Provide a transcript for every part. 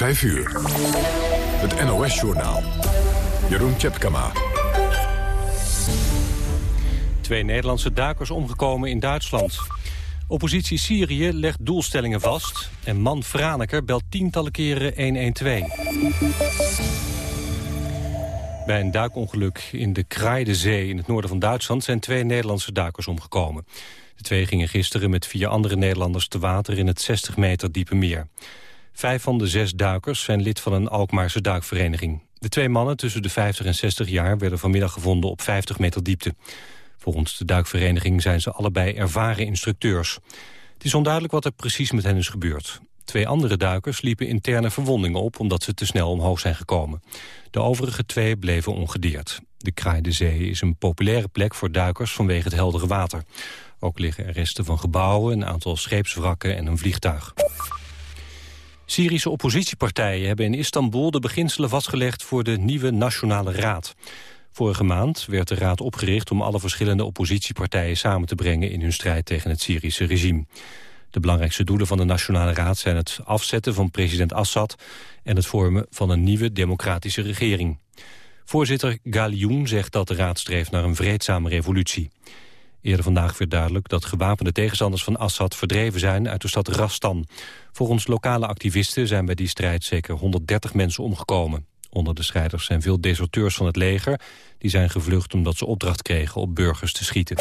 5 uur. Het NOS-journaal. Jeroen Tjepkama. Twee Nederlandse duikers omgekomen in Duitsland. Oppositie Syrië legt doelstellingen vast. En man Franeker belt tientallen keren 112. Bij een duikongeluk in de Kraaide in het noorden van Duitsland... zijn twee Nederlandse duikers omgekomen. De twee gingen gisteren met vier andere Nederlanders te water... in het 60 meter diepe meer. Vijf van de zes duikers zijn lid van een Alkmaarse duikvereniging. De twee mannen tussen de 50 en 60 jaar werden vanmiddag gevonden op 50 meter diepte. Volgens de duikvereniging zijn ze allebei ervaren instructeurs. Het is onduidelijk wat er precies met hen is gebeurd. Twee andere duikers liepen interne verwondingen op omdat ze te snel omhoog zijn gekomen. De overige twee bleven ongedeerd. De Kraaide Zee is een populaire plek voor duikers vanwege het heldere water. Ook liggen er resten van gebouwen, een aantal scheepswrakken en een vliegtuig. Syrische oppositiepartijen hebben in Istanbul de beginselen vastgelegd voor de nieuwe Nationale Raad. Vorige maand werd de raad opgericht om alle verschillende oppositiepartijen samen te brengen in hun strijd tegen het Syrische regime. De belangrijkste doelen van de Nationale Raad zijn het afzetten van president Assad en het vormen van een nieuwe democratische regering. Voorzitter Galioen zegt dat de raad streeft naar een vreedzame revolutie. Eerder vandaag werd duidelijk dat gewapende tegenstanders van Assad verdreven zijn uit de stad Rastan. Volgens lokale activisten zijn bij die strijd zeker 130 mensen omgekomen. Onder de strijders zijn veel deserteurs van het leger. Die zijn gevlucht omdat ze opdracht kregen op burgers te schieten.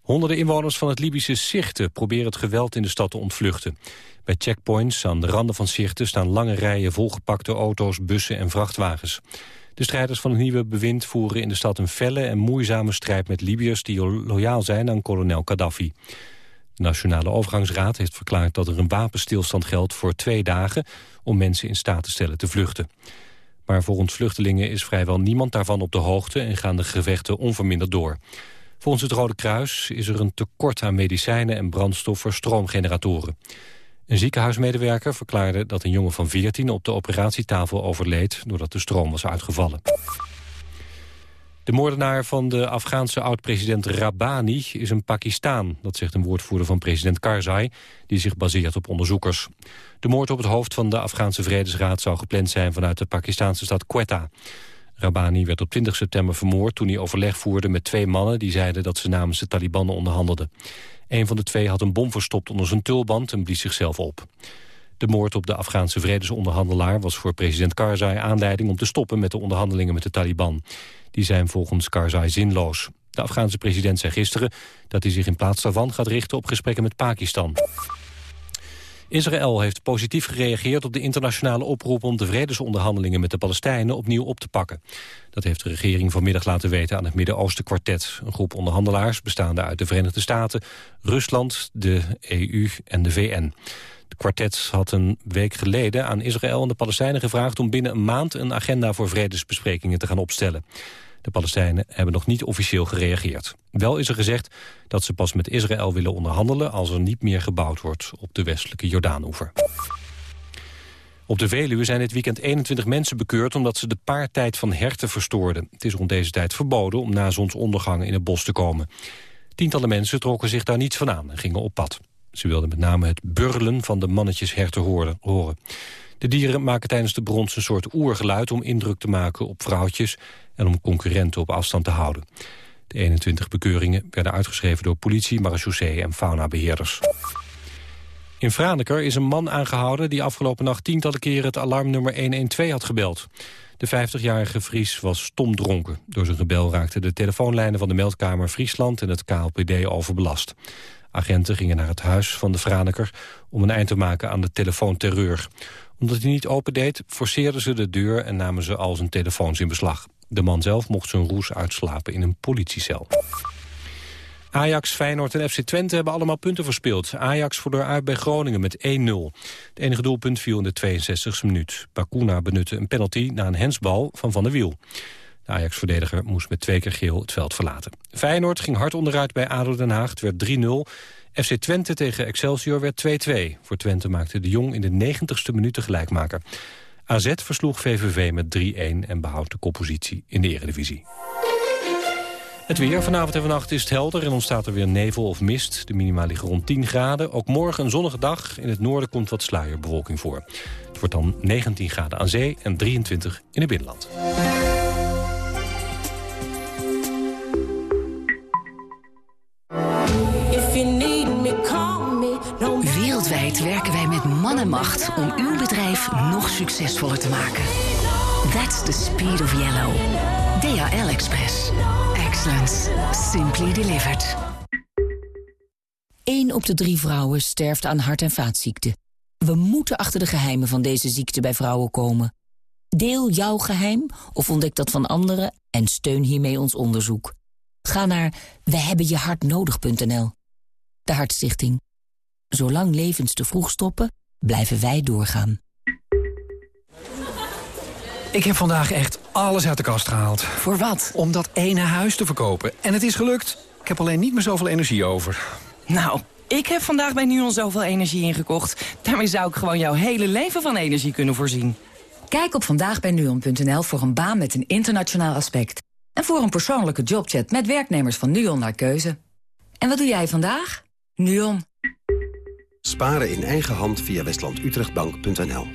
Honderden inwoners van het Libische Sirte proberen het geweld in de stad te ontvluchten. Bij checkpoints aan de randen van Sirte staan lange rijen volgepakte auto's, bussen en vrachtwagens. De strijders van het nieuwe bewind voeren in de stad een felle en moeizame strijd met Libiërs die loyaal zijn aan kolonel Gaddafi. De Nationale Overgangsraad heeft verklaard dat er een wapenstilstand geldt voor twee dagen om mensen in staat te stellen te vluchten. Maar volgens vluchtelingen is vrijwel niemand daarvan op de hoogte en gaan de gevechten onverminderd door. Volgens het Rode Kruis is er een tekort aan medicijnen en brandstof voor stroomgeneratoren. Een ziekenhuismedewerker verklaarde dat een jongen van 14 op de operatietafel overleed doordat de stroom was uitgevallen. De moordenaar van de Afghaanse oud-president Rabbani is een Pakistaan. Dat zegt een woordvoerder van president Karzai, die zich baseert op onderzoekers. De moord op het hoofd van de Afghaanse Vredesraad zou gepland zijn vanuit de Pakistanse stad Quetta. Rabbani werd op 20 september vermoord toen hij overleg voerde met twee mannen... die zeiden dat ze namens de Taliban onderhandelden. Een van de twee had een bom verstopt onder zijn tulband en blies zichzelf op. De moord op de Afghaanse vredesonderhandelaar was voor president Karzai aanleiding om te stoppen met de onderhandelingen met de Taliban. Die zijn volgens Karzai zinloos. De Afghaanse president zei gisteren dat hij zich in plaats daarvan gaat richten op gesprekken met Pakistan. Israël heeft positief gereageerd op de internationale oproep om de vredesonderhandelingen met de Palestijnen opnieuw op te pakken. Dat heeft de regering vanmiddag laten weten aan het Midden-Oosten kwartet. Een groep onderhandelaars bestaande uit de Verenigde Staten, Rusland, de EU en de VN. De kwartet had een week geleden aan Israël en de Palestijnen gevraagd om binnen een maand een agenda voor vredesbesprekingen te gaan opstellen. De Palestijnen hebben nog niet officieel gereageerd. Wel is er gezegd dat ze pas met Israël willen onderhandelen... als er niet meer gebouwd wordt op de westelijke Jordaanoever. Op de Veluwe zijn dit weekend 21 mensen bekeurd... omdat ze de paartijd van herten verstoorden. Het is rond deze tijd verboden om na zonsondergang in het bos te komen. Tientallen mensen trokken zich daar niets van aan en gingen op pad. Ze wilden met name het burlen van de mannetjes herten horen. De dieren maken tijdens de brons een soort oergeluid... om indruk te maken op vrouwtjes en om concurrenten op afstand te houden. De 21 bekeuringen werden uitgeschreven door politie, marechaussee en faunabeheerders. In Franeker is een man aangehouden die afgelopen nacht tientallen keren het alarmnummer 112 had gebeld. De 50-jarige Fries was stomdronken. Door zijn gebel raakten de telefoonlijnen van de meldkamer Friesland en het KLPD overbelast. Agenten gingen naar het huis van de Franeker om een eind te maken aan de telefoonterreur. Omdat hij niet opendeed, forceerden ze de deur en namen ze al zijn telefoons in beslag. De man zelf mocht zijn roes uitslapen in een politiecel. Ajax, Feyenoord en FC Twente hebben allemaal punten verspeeld. Ajax verloor uit bij Groningen met 1-0. Het enige doelpunt viel in de 62e minuut. Bakuna benutte een penalty na een hensbal van Van der Wiel. De Ajax-verdediger moest met twee keer geel het veld verlaten. Feyenoord ging hard onderuit bij ADO Den Haag. Het werd 3-0. FC Twente tegen Excelsior werd 2-2. Voor Twente maakte de Jong in de 90ste minuut de gelijkmaker. AZ versloeg VVV met 3-1 en behoudt de koppositie in de eredivisie. Het weer vanavond en vannacht is het helder en ontstaat er weer nevel of mist. De minima liggen rond 10 graden. Ook morgen een zonnige dag. In het noorden komt wat sluierbewolking voor. Het wordt dan 19 graden aan zee en 23 in het binnenland. Werken wij met man en macht om uw bedrijf nog succesvoller te maken. That's the speed of yellow. DHL Express. Excellence. Simply delivered. 1 op de drie vrouwen sterft aan hart- en vaatziekten. We moeten achter de geheimen van deze ziekte bij vrouwen komen. Deel jouw geheim of ontdek dat van anderen en steun hiermee ons onderzoek. Ga naar wehebbenjehartnodig.nl. De Hartstichting. Zolang levens te vroeg stoppen, blijven wij doorgaan. Ik heb vandaag echt alles uit de kast gehaald. Voor wat? Om dat ene huis te verkopen. En het is gelukt. Ik heb alleen niet meer zoveel energie over. Nou, ik heb vandaag bij NUON zoveel energie ingekocht. Daarmee zou ik gewoon jouw hele leven van energie kunnen voorzien. Kijk op vandaagbijnuon.nl voor een baan met een internationaal aspect. En voor een persoonlijke jobchat met werknemers van NUON naar keuze. En wat doe jij vandaag? NUON. Sparen in eigen hand via westlandutrechtbank.nl.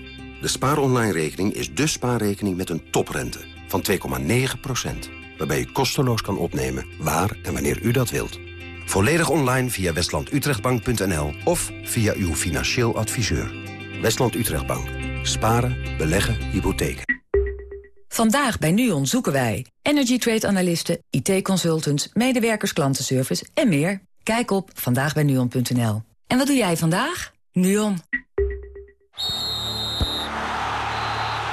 De spaaronline-rekening is de spaarrekening met een toprente van 2,9%. Waarbij u kosteloos kan opnemen waar en wanneer u dat wilt. Volledig online via westlandutrechtbank.nl of via uw financieel adviseur. Westland Utrechtbank. Sparen, beleggen, hypotheken. Vandaag bij NUON zoeken wij energy trade analisten, IT-consultants, medewerkers klantenservice en meer. Kijk op vandaagbijnuon.nl. En wat doe jij vandaag? NUON.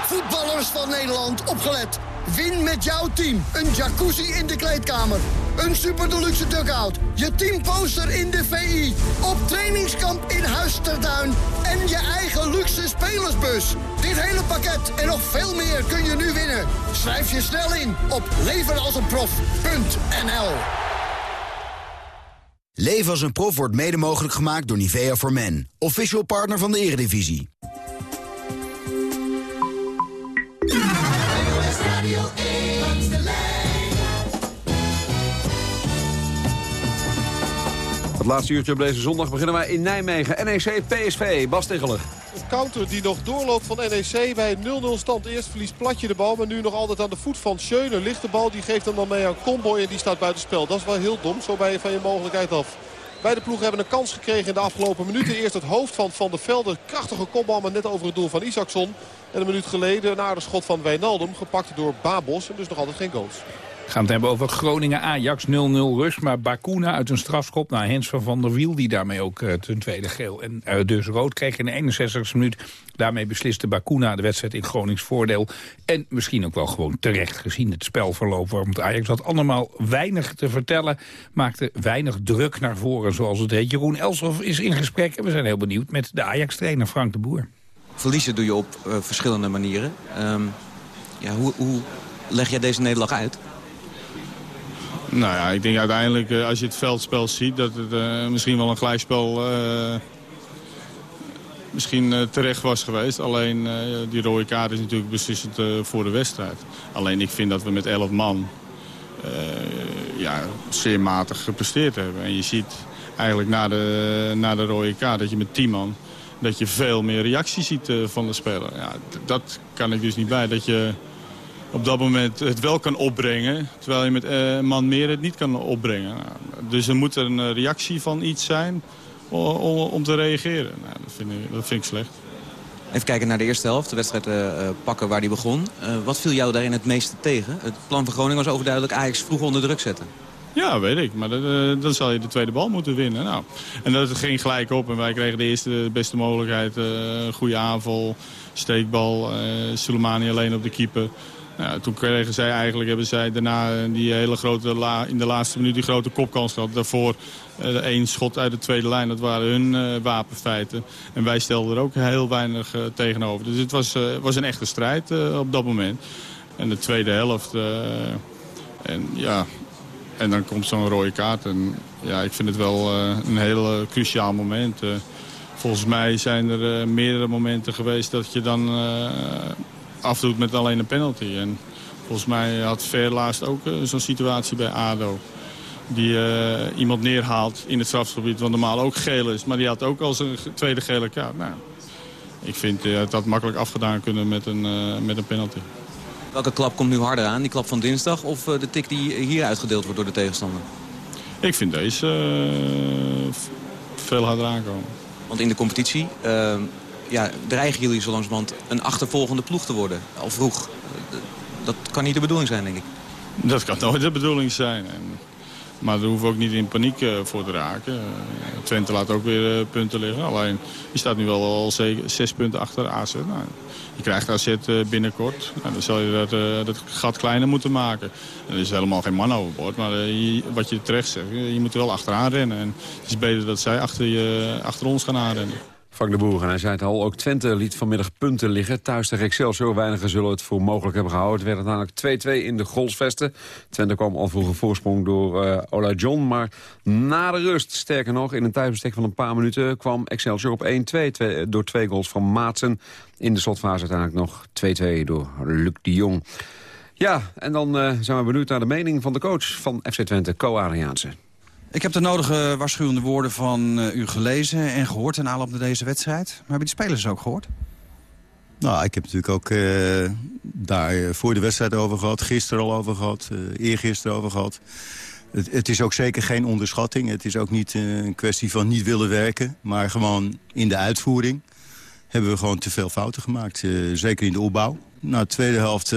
Voetballers van Nederland, opgelet. Win met jouw team. Een jacuzzi in de kleedkamer. Een super deluxe dugout. Je teamposter in de VI. Op trainingskamp in Huisterduin. En je eigen luxe spelersbus. Dit hele pakket en nog veel meer kun je nu winnen. Schrijf je snel in op levenalsenprof.nl Leven als een prof wordt mede mogelijk gemaakt door Nivea for Men. Official partner van de Eredivisie. Het laatste uurtje op deze zondag beginnen wij in Nijmegen. NEC PSV, Bas Tegeler. Een counter die nog doorloopt van NEC bij 0-0 stand. Eerst verliest Platje de bal, maar nu nog altijd aan de voet van Schöne. Ligt de bal, die geeft hem dan mee aan Comboy en die staat buitenspel. Dat is wel heel dom, zo ben je van je mogelijkheid af. Beide ploegen hebben een kans gekregen in de afgelopen minuten. Eerst het hoofd van Van der Velde. Krachtige kopbal, maar net over het doel van Isaacson. En een minuut geleden een aardig schot van Wijnaldum. Gepakt door Babos. En dus nog altijd geen goals. Gaan het hebben over Groningen-Ajax 0-0 rust. Maar Bakuna uit een strafschop naar Hens van Van der Wiel... die daarmee ook uh, ten tweede geel en uh, dus rood kreeg in de 61e minuut. Daarmee besliste Bakuna de wedstrijd in Gronings voordeel. En misschien ook wel gewoon terecht gezien het spelverloop. Want Ajax had allemaal weinig te vertellen. Maakte weinig druk naar voren, zoals het heet. Jeroen Elsof is in gesprek en we zijn heel benieuwd met de Ajax-trainer Frank de Boer. Verliezen doe je op uh, verschillende manieren. Um, ja, hoe, hoe leg jij deze nederlaag uit? Nou ja, ik denk uiteindelijk uh, als je het veldspel ziet... dat het uh, misschien wel een gelijkspel uh, misschien terecht was geweest. Alleen die rode kaart is natuurlijk beslissend voor de wedstrijd. Alleen ik vind dat we met 11 man ja, zeer matig gepresteerd hebben. En je ziet eigenlijk na de, na de rode kaart dat je met 10 man... dat je veel meer reactie ziet van de speler. Ja, dat kan ik dus niet bij. Dat je op dat moment het wel kan opbrengen. Terwijl je met een man meer het niet kan opbrengen. Dus er moet een reactie van iets zijn om, om te reageren. Nou, dat, vind ik, dat vind ik slecht. Even kijken naar de eerste helft, de wedstrijd uh, pakken waar die begon. Uh, wat viel jou daarin het meeste tegen? Het plan van Groningen was overduidelijk Ajax vroeg onder druk zetten. Ja, weet ik. Maar uh, dan zal je de tweede bal moeten winnen. Nou, en dat ging gelijk op. En wij kregen de eerste de beste mogelijkheid. goede aanval, steekbal. Soleimani alleen op de keeper. Toen kregen zij eigenlijk, hebben zij daarna die hele grote la, in de laatste minuut die grote kopkans gehad. Daarvoor uh, één schot uit de tweede lijn, dat waren hun uh, wapenfeiten. En wij stelden er ook heel weinig tegenover. Dus het was, was een echte strijd op dat moment. En de tweede helft, en ja, en dan komt zo'n rode kaart. En ja, ik vind het wel een heel cruciaal moment. volgens mij zijn er meerdere momenten geweest dat je dan afdoet met alleen een penalty. En volgens mij had Ver laatst ook uh, zo'n situatie bij ADO. die iemand neerhaalt in het strafgebied. Wat normaal ook geel is. Maar die had ook al zijn tweede gele kaart. Nou, ik vind dat dat makkelijk afgedaan kunnen met een, met een penalty. Welke klap komt nu harder aan? Die klap van dinsdag of de tik die hier uitgedeeld wordt door de tegenstander? Ik vind deze veel harder aankomen. Want in de competitie uh, ja, dreigen jullie zo langzamerhand een achtervolgende ploeg te worden. Al vroeg. Dat kan niet de bedoeling zijn, denk ik. Dat kan nooit de bedoeling zijn. En, maar daar hoeven we ook niet in paniek uh, voor te raken. Uh, Twente laat ook weer uh, punten liggen. Alleen, je staat nu wel al zes punten achter AZ. Nou, je krijgt AZ binnenkort. Nou, dan zal je dat, dat gat kleiner moeten maken. er is helemaal geen man overboord. Maar wat je terecht zegt, je moet er wel achteraan rennen. En het is beter dat zij achter, je, achter ons gaan aanrennen. Frank de Boer, en hij zei het al, ook Twente liet vanmiddag punten liggen. Thuis tegen Excelsior, weinigen zullen het voor mogelijk hebben gehouden. Het werd uiteindelijk 2-2 in de Golsvesten. Twente kwam al vroeg voorsprong door uh, Ola John, maar na de rust, sterker nog, in een tijdsbestek van een paar minuten... kwam Excelsior op 1-2 door twee goals van Maatsen. In de slotfase uiteindelijk nog 2-2 door Luc de Jong. Ja, en dan uh, zijn we benieuwd naar de mening van de coach van FC Twente, Co Adriaanse. Ik heb de nodige waarschuwende woorden van uh, u gelezen en gehoord in aanloop naar deze wedstrijd. Maar hebben die spelers ook gehoord? Nou, ik heb natuurlijk ook uh, daar voor de wedstrijd over gehad. Gisteren al over gehad. Uh, eergisteren over gehad. Het, het, is ook zeker geen onderschatting. Het is ook niet een kwestie van niet willen werken. Maar gewoon in de uitvoering hebben we gewoon te veel fouten gemaakt. zeker in de opbouw. Na de tweede helft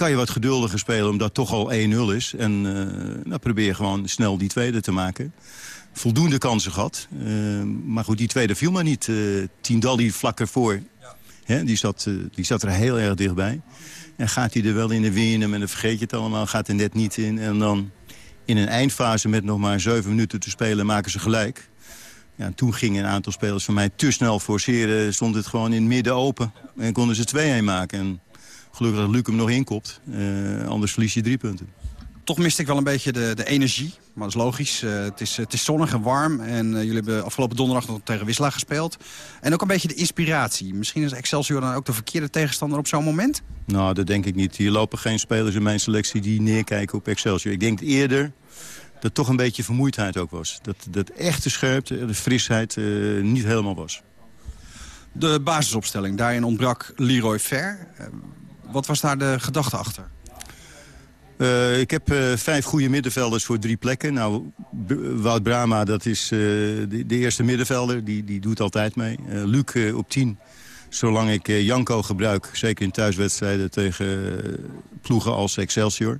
kan je wat geduldiger spelen omdat het toch al 1-0 is. En uh, nou, probeer gewoon snel die tweede te maken. Voldoende kansen gehad. Uh, maar goed, die tweede viel maar niet. Uh, Tindalli vlak ervoor. Hè, die, zat, die zat er heel erg dichtbij. En gaat hij er wel in de winnen, en dan vergeet je het allemaal. Gaat er net niet in. En dan in een eindfase met nog maar 7 minuten te spelen maken ze gelijk. Ja, toen gingen een aantal spelers van mij te snel forceren. Stond het gewoon in het midden open. En konden ze 2-1 maken. En Gelukkig dat Luc hem nog inkopt. Uh, anders verlies je drie punten. Toch miste ik wel een beetje de, de energie. Maar dat is logisch. Uh, het, is, het is zonnig en warm. En uh, jullie hebben afgelopen donderdag nog tegen Wisla gespeeld. En ook een beetje de inspiratie. Misschien is Excelsior dan ook de verkeerde tegenstander op zo'n moment? Nou, dat denk ik niet. Hier lopen geen spelers in mijn selectie die neerkijken op Excelsior. Ik denk eerder dat toch een beetje vermoeidheid ook was. Dat, dat echte scherpte, de frisheid uh, niet helemaal was. De basisopstelling, daarin ontbrak Leroy Fer. Wat was daar de gedachte achter? Uh, ik heb uh, vijf goede middenvelders voor drie plekken. Nou, Wout Brama, dat is uh, de, de, eerste middenvelder. Die, die doet altijd mee. Luc op tien. Zolang ik Janko gebruik, zeker in thuiswedstrijden tegen ploegen als Excelsior.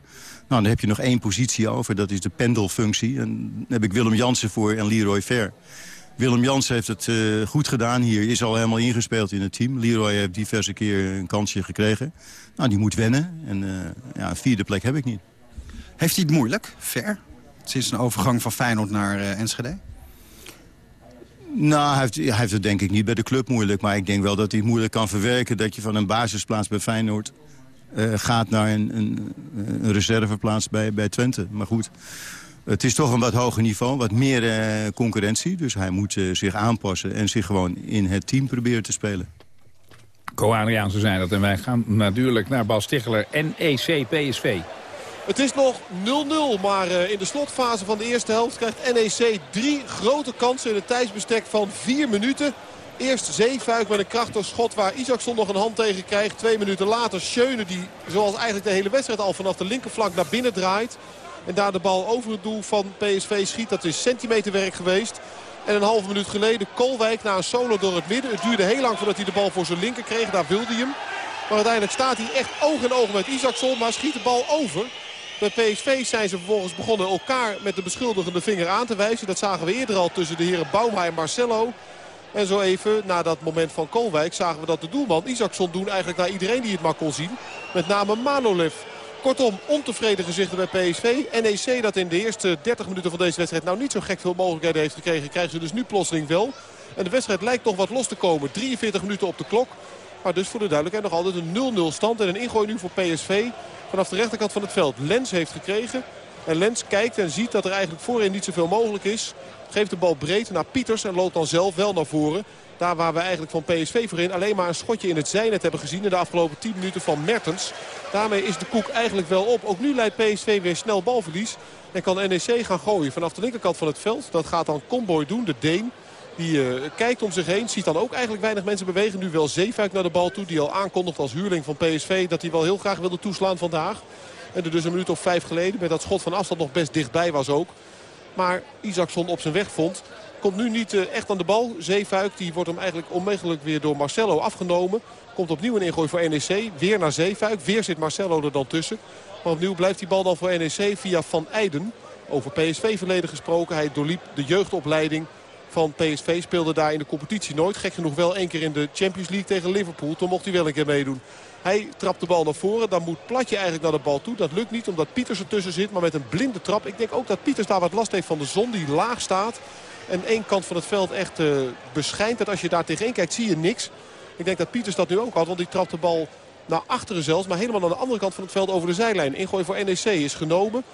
Nou, dan heb je nog één positie over. Dat is de pendelfunctie. En daar heb ik Willem Jansen voor en Leroy Ver. Willem Jans heeft het uh, goed gedaan hier. Is al helemaal ingespeeld in het team. Leroy heeft diverse keer een kansje gekregen. Nou, die moet wennen. En uh, ja, een vierde plek heb ik niet. Heeft hij het moeilijk, ver? Sinds een overgang van Feyenoord naar uh, Enschede? Nou, hij heeft, hij heeft, het denk ik niet bij de club moeilijk. Maar ik denk wel dat hij het moeilijk kan verwerken... dat je van een basisplaats bij Feyenoord gaat naar een, een, een reserveplaats bij, bij Twente. Maar goed, het is toch een wat hoger niveau, wat meer uh, concurrentie. Dus hij moet uh, zich aanpassen en zich gewoon in het team proberen te spelen. Co Adriaan, zo zijn dat. En wij gaan natuurlijk naar Bas Ticheler, NEC PSV. Het is nog 0-0, maar uh, in de slotfase van de eerste helft krijgt NEC drie grote kansen in een tijdsbestek van vier minuten. Eerst Zeefuik met een krachtig schot waar Isaacson nog een hand tegen krijgt. Twee minuten later Schöne die zoals eigenlijk de hele wedstrijd al vanaf de linkerflank naar binnen draait. En daar de bal over het doel van PSV schiet. Dat is centimeterwerk geweest. En een halve minuut geleden Kolwijk na een solo door het midden. Het duurde heel lang voordat hij de bal voor zijn linker kreeg. Daar wilde hij hem. Maar uiteindelijk staat hij echt oog in oog met Isaacson. Maar schiet de bal over. Bij PSV zijn ze vervolgens begonnen elkaar met de beschuldigende vinger aan te wijzen. Dat zagen we eerder al tussen de heren Bouma en Marcelo. En zo even na dat moment van Kolwijk zagen we dat de doelman Isaacson doen eigenlijk naar iedereen die het maar kon zien. Met name Manolev. Kortom, ontevreden gezichten bij PSV. NEC dat in de eerste 30 minuten van deze wedstrijd nou niet zo gek veel mogelijkheden heeft gekregen. Krijgen ze dus nu plotseling wel. En de wedstrijd lijkt toch wat los te komen. 43 minuten op de klok. Maar dus voor de duidelijkheid nog altijd een 0-0 stand. En een ingooi nu voor PSV vanaf de rechterkant van het veld. Lens heeft gekregen. En Lens kijkt en ziet dat er eigenlijk voorin niet zoveel mogelijk is. Geeft de bal breed naar Pieters en loopt dan zelf wel naar voren. Daar waar we eigenlijk van PSV voorin alleen maar een schotje in het zijnet hebben gezien... in de afgelopen 10 minuten van Mertens. Daarmee is de koek eigenlijk wel op. Ook nu leidt PSV weer snel balverlies. En kan NEC gaan gooien vanaf de linkerkant van het veld. Dat gaat dan Comboy doen, de Deen. Die uh, kijkt om zich heen. Ziet dan ook eigenlijk weinig mensen bewegen. Nu wel Zeefuik naar de bal toe. Die al aankondigt als huurling van PSV dat hij wel heel graag wilde toeslaan vandaag. En er dus een minuut of vijf geleden met dat schot van afstand nog best dichtbij was ook. Maar Isaacson op zijn weg vond. Komt nu niet uh, echt aan de bal. Zeefuik die wordt hem eigenlijk onmogelijk weer door Marcelo afgenomen. Komt opnieuw een ingooi voor NEC. Weer naar Zeefuik. Weer zit Marcelo er dan tussen. Maar opnieuw blijft die bal dan voor NEC via Van Eijden. Over PSV-verleden gesproken. Hij doorliep de jeugdopleiding van PSV. Speelde daar in de competitie nooit. Gek genoeg wel één keer in de Champions League tegen Liverpool. Toen mocht hij wel een keer meedoen. Hij trapt de bal naar voren. Dan moet Platje eigenlijk naar de bal toe. Dat lukt niet omdat Pieters ertussen zit. Maar met een blinde trap. Ik denk ook dat Pieters daar wat last heeft van de zon die laag staat. En één kant van het veld echt uh, beschijnt. Dat als je daar tegenin kijkt zie je niks. Ik denk dat Pieters dat nu ook had. Want die trapt de bal naar achteren zelfs. Maar helemaal aan de andere kant van het veld over de zijlijn. Ingooi voor NEC is genomen.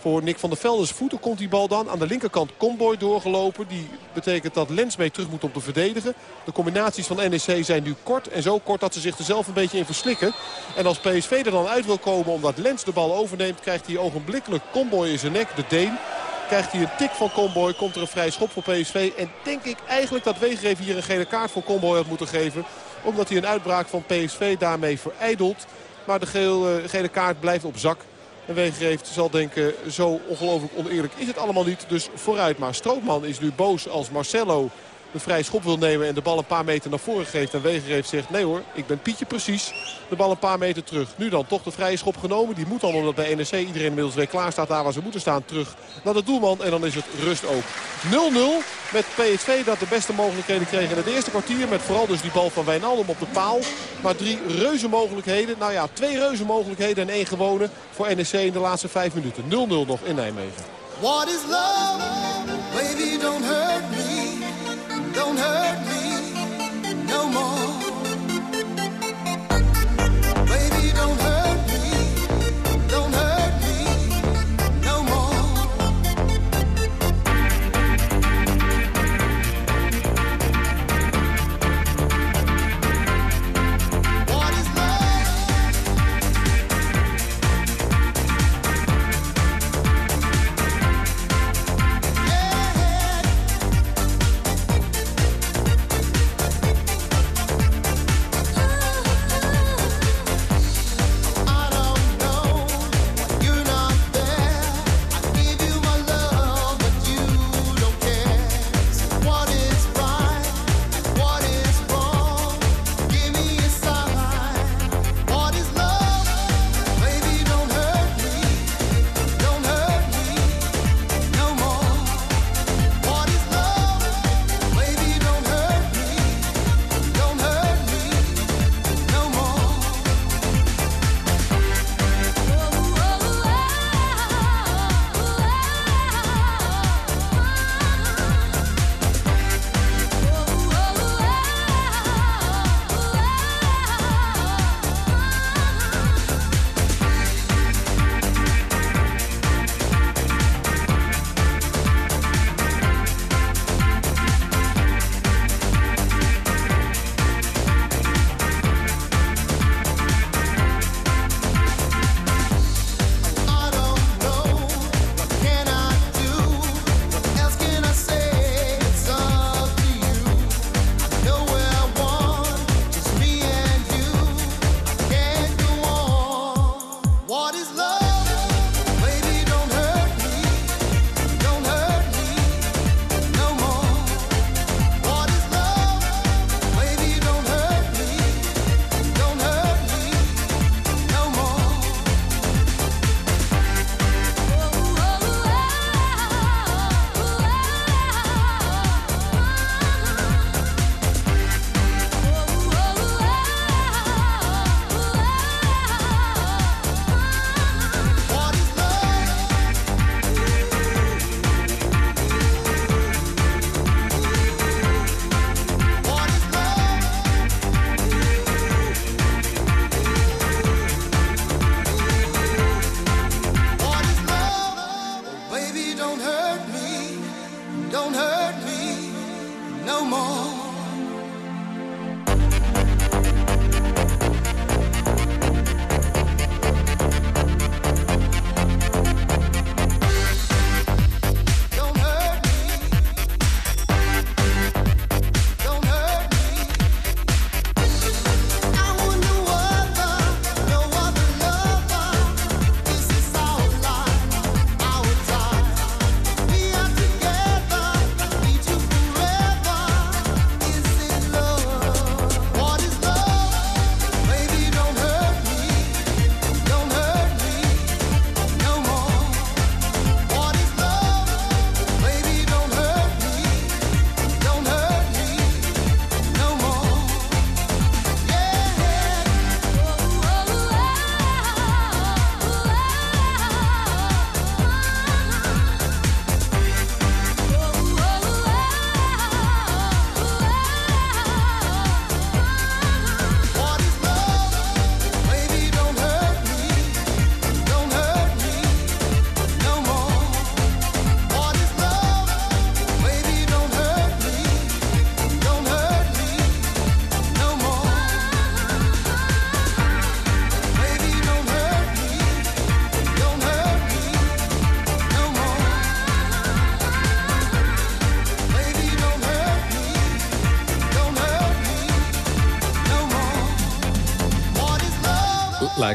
Voor Nick van der Velde's voeten komt die bal dan. Aan de linkerkant Comboy doorgelopen. Die betekent dat Lens mee terug moet om te verdedigen. De combinaties van NEC zijn nu kort. En zo kort dat ze zich er zelf een beetje in verslikken. En als PSV er dan uit wil komen omdat Lens de bal overneemt... krijgt hij ogenblikkelijk Comboy in zijn nek, de Deen. Krijgt hij een tik van Comboy, komt er een vrij schop voor PSV. En denk ik eigenlijk dat Wegereven hier een gele kaart voor Comboy had moeten geven. Omdat hij een uitbraak van PSV daarmee verijdelt. Maar de gele, gele kaart blijft op zak. En Wegereeft zal denken, zo ongelooflijk oneerlijk is het allemaal niet. Dus vooruit. Maar Strootman is nu boos als Marcelo de vrije schop wil nemen en de bal een paar meter naar voren geeft. En Wegereeft zegt, nee hoor, ik ben Pietje precies. De bal een paar meter terug. Nu dan toch de vrije schop genomen. Die moet dan, omdat bij NEC iedereen inmiddels weer klaar staat daar waar ze moeten staan, terug naar de doelman. En dan is het rust ook. 0-0 met PSV dat de beste mogelijkheden kreeg in het eerste kwartier. Met vooral dus die bal van Wijnaldum op de paal. Maar drie reuze mogelijkheden. Nou ja, twee reuze mogelijkheden en één gewone voor NEC in de laatste vijf minuten. 0-0 nog in Nijmegen. What is love? Me. Don't hurt me no more.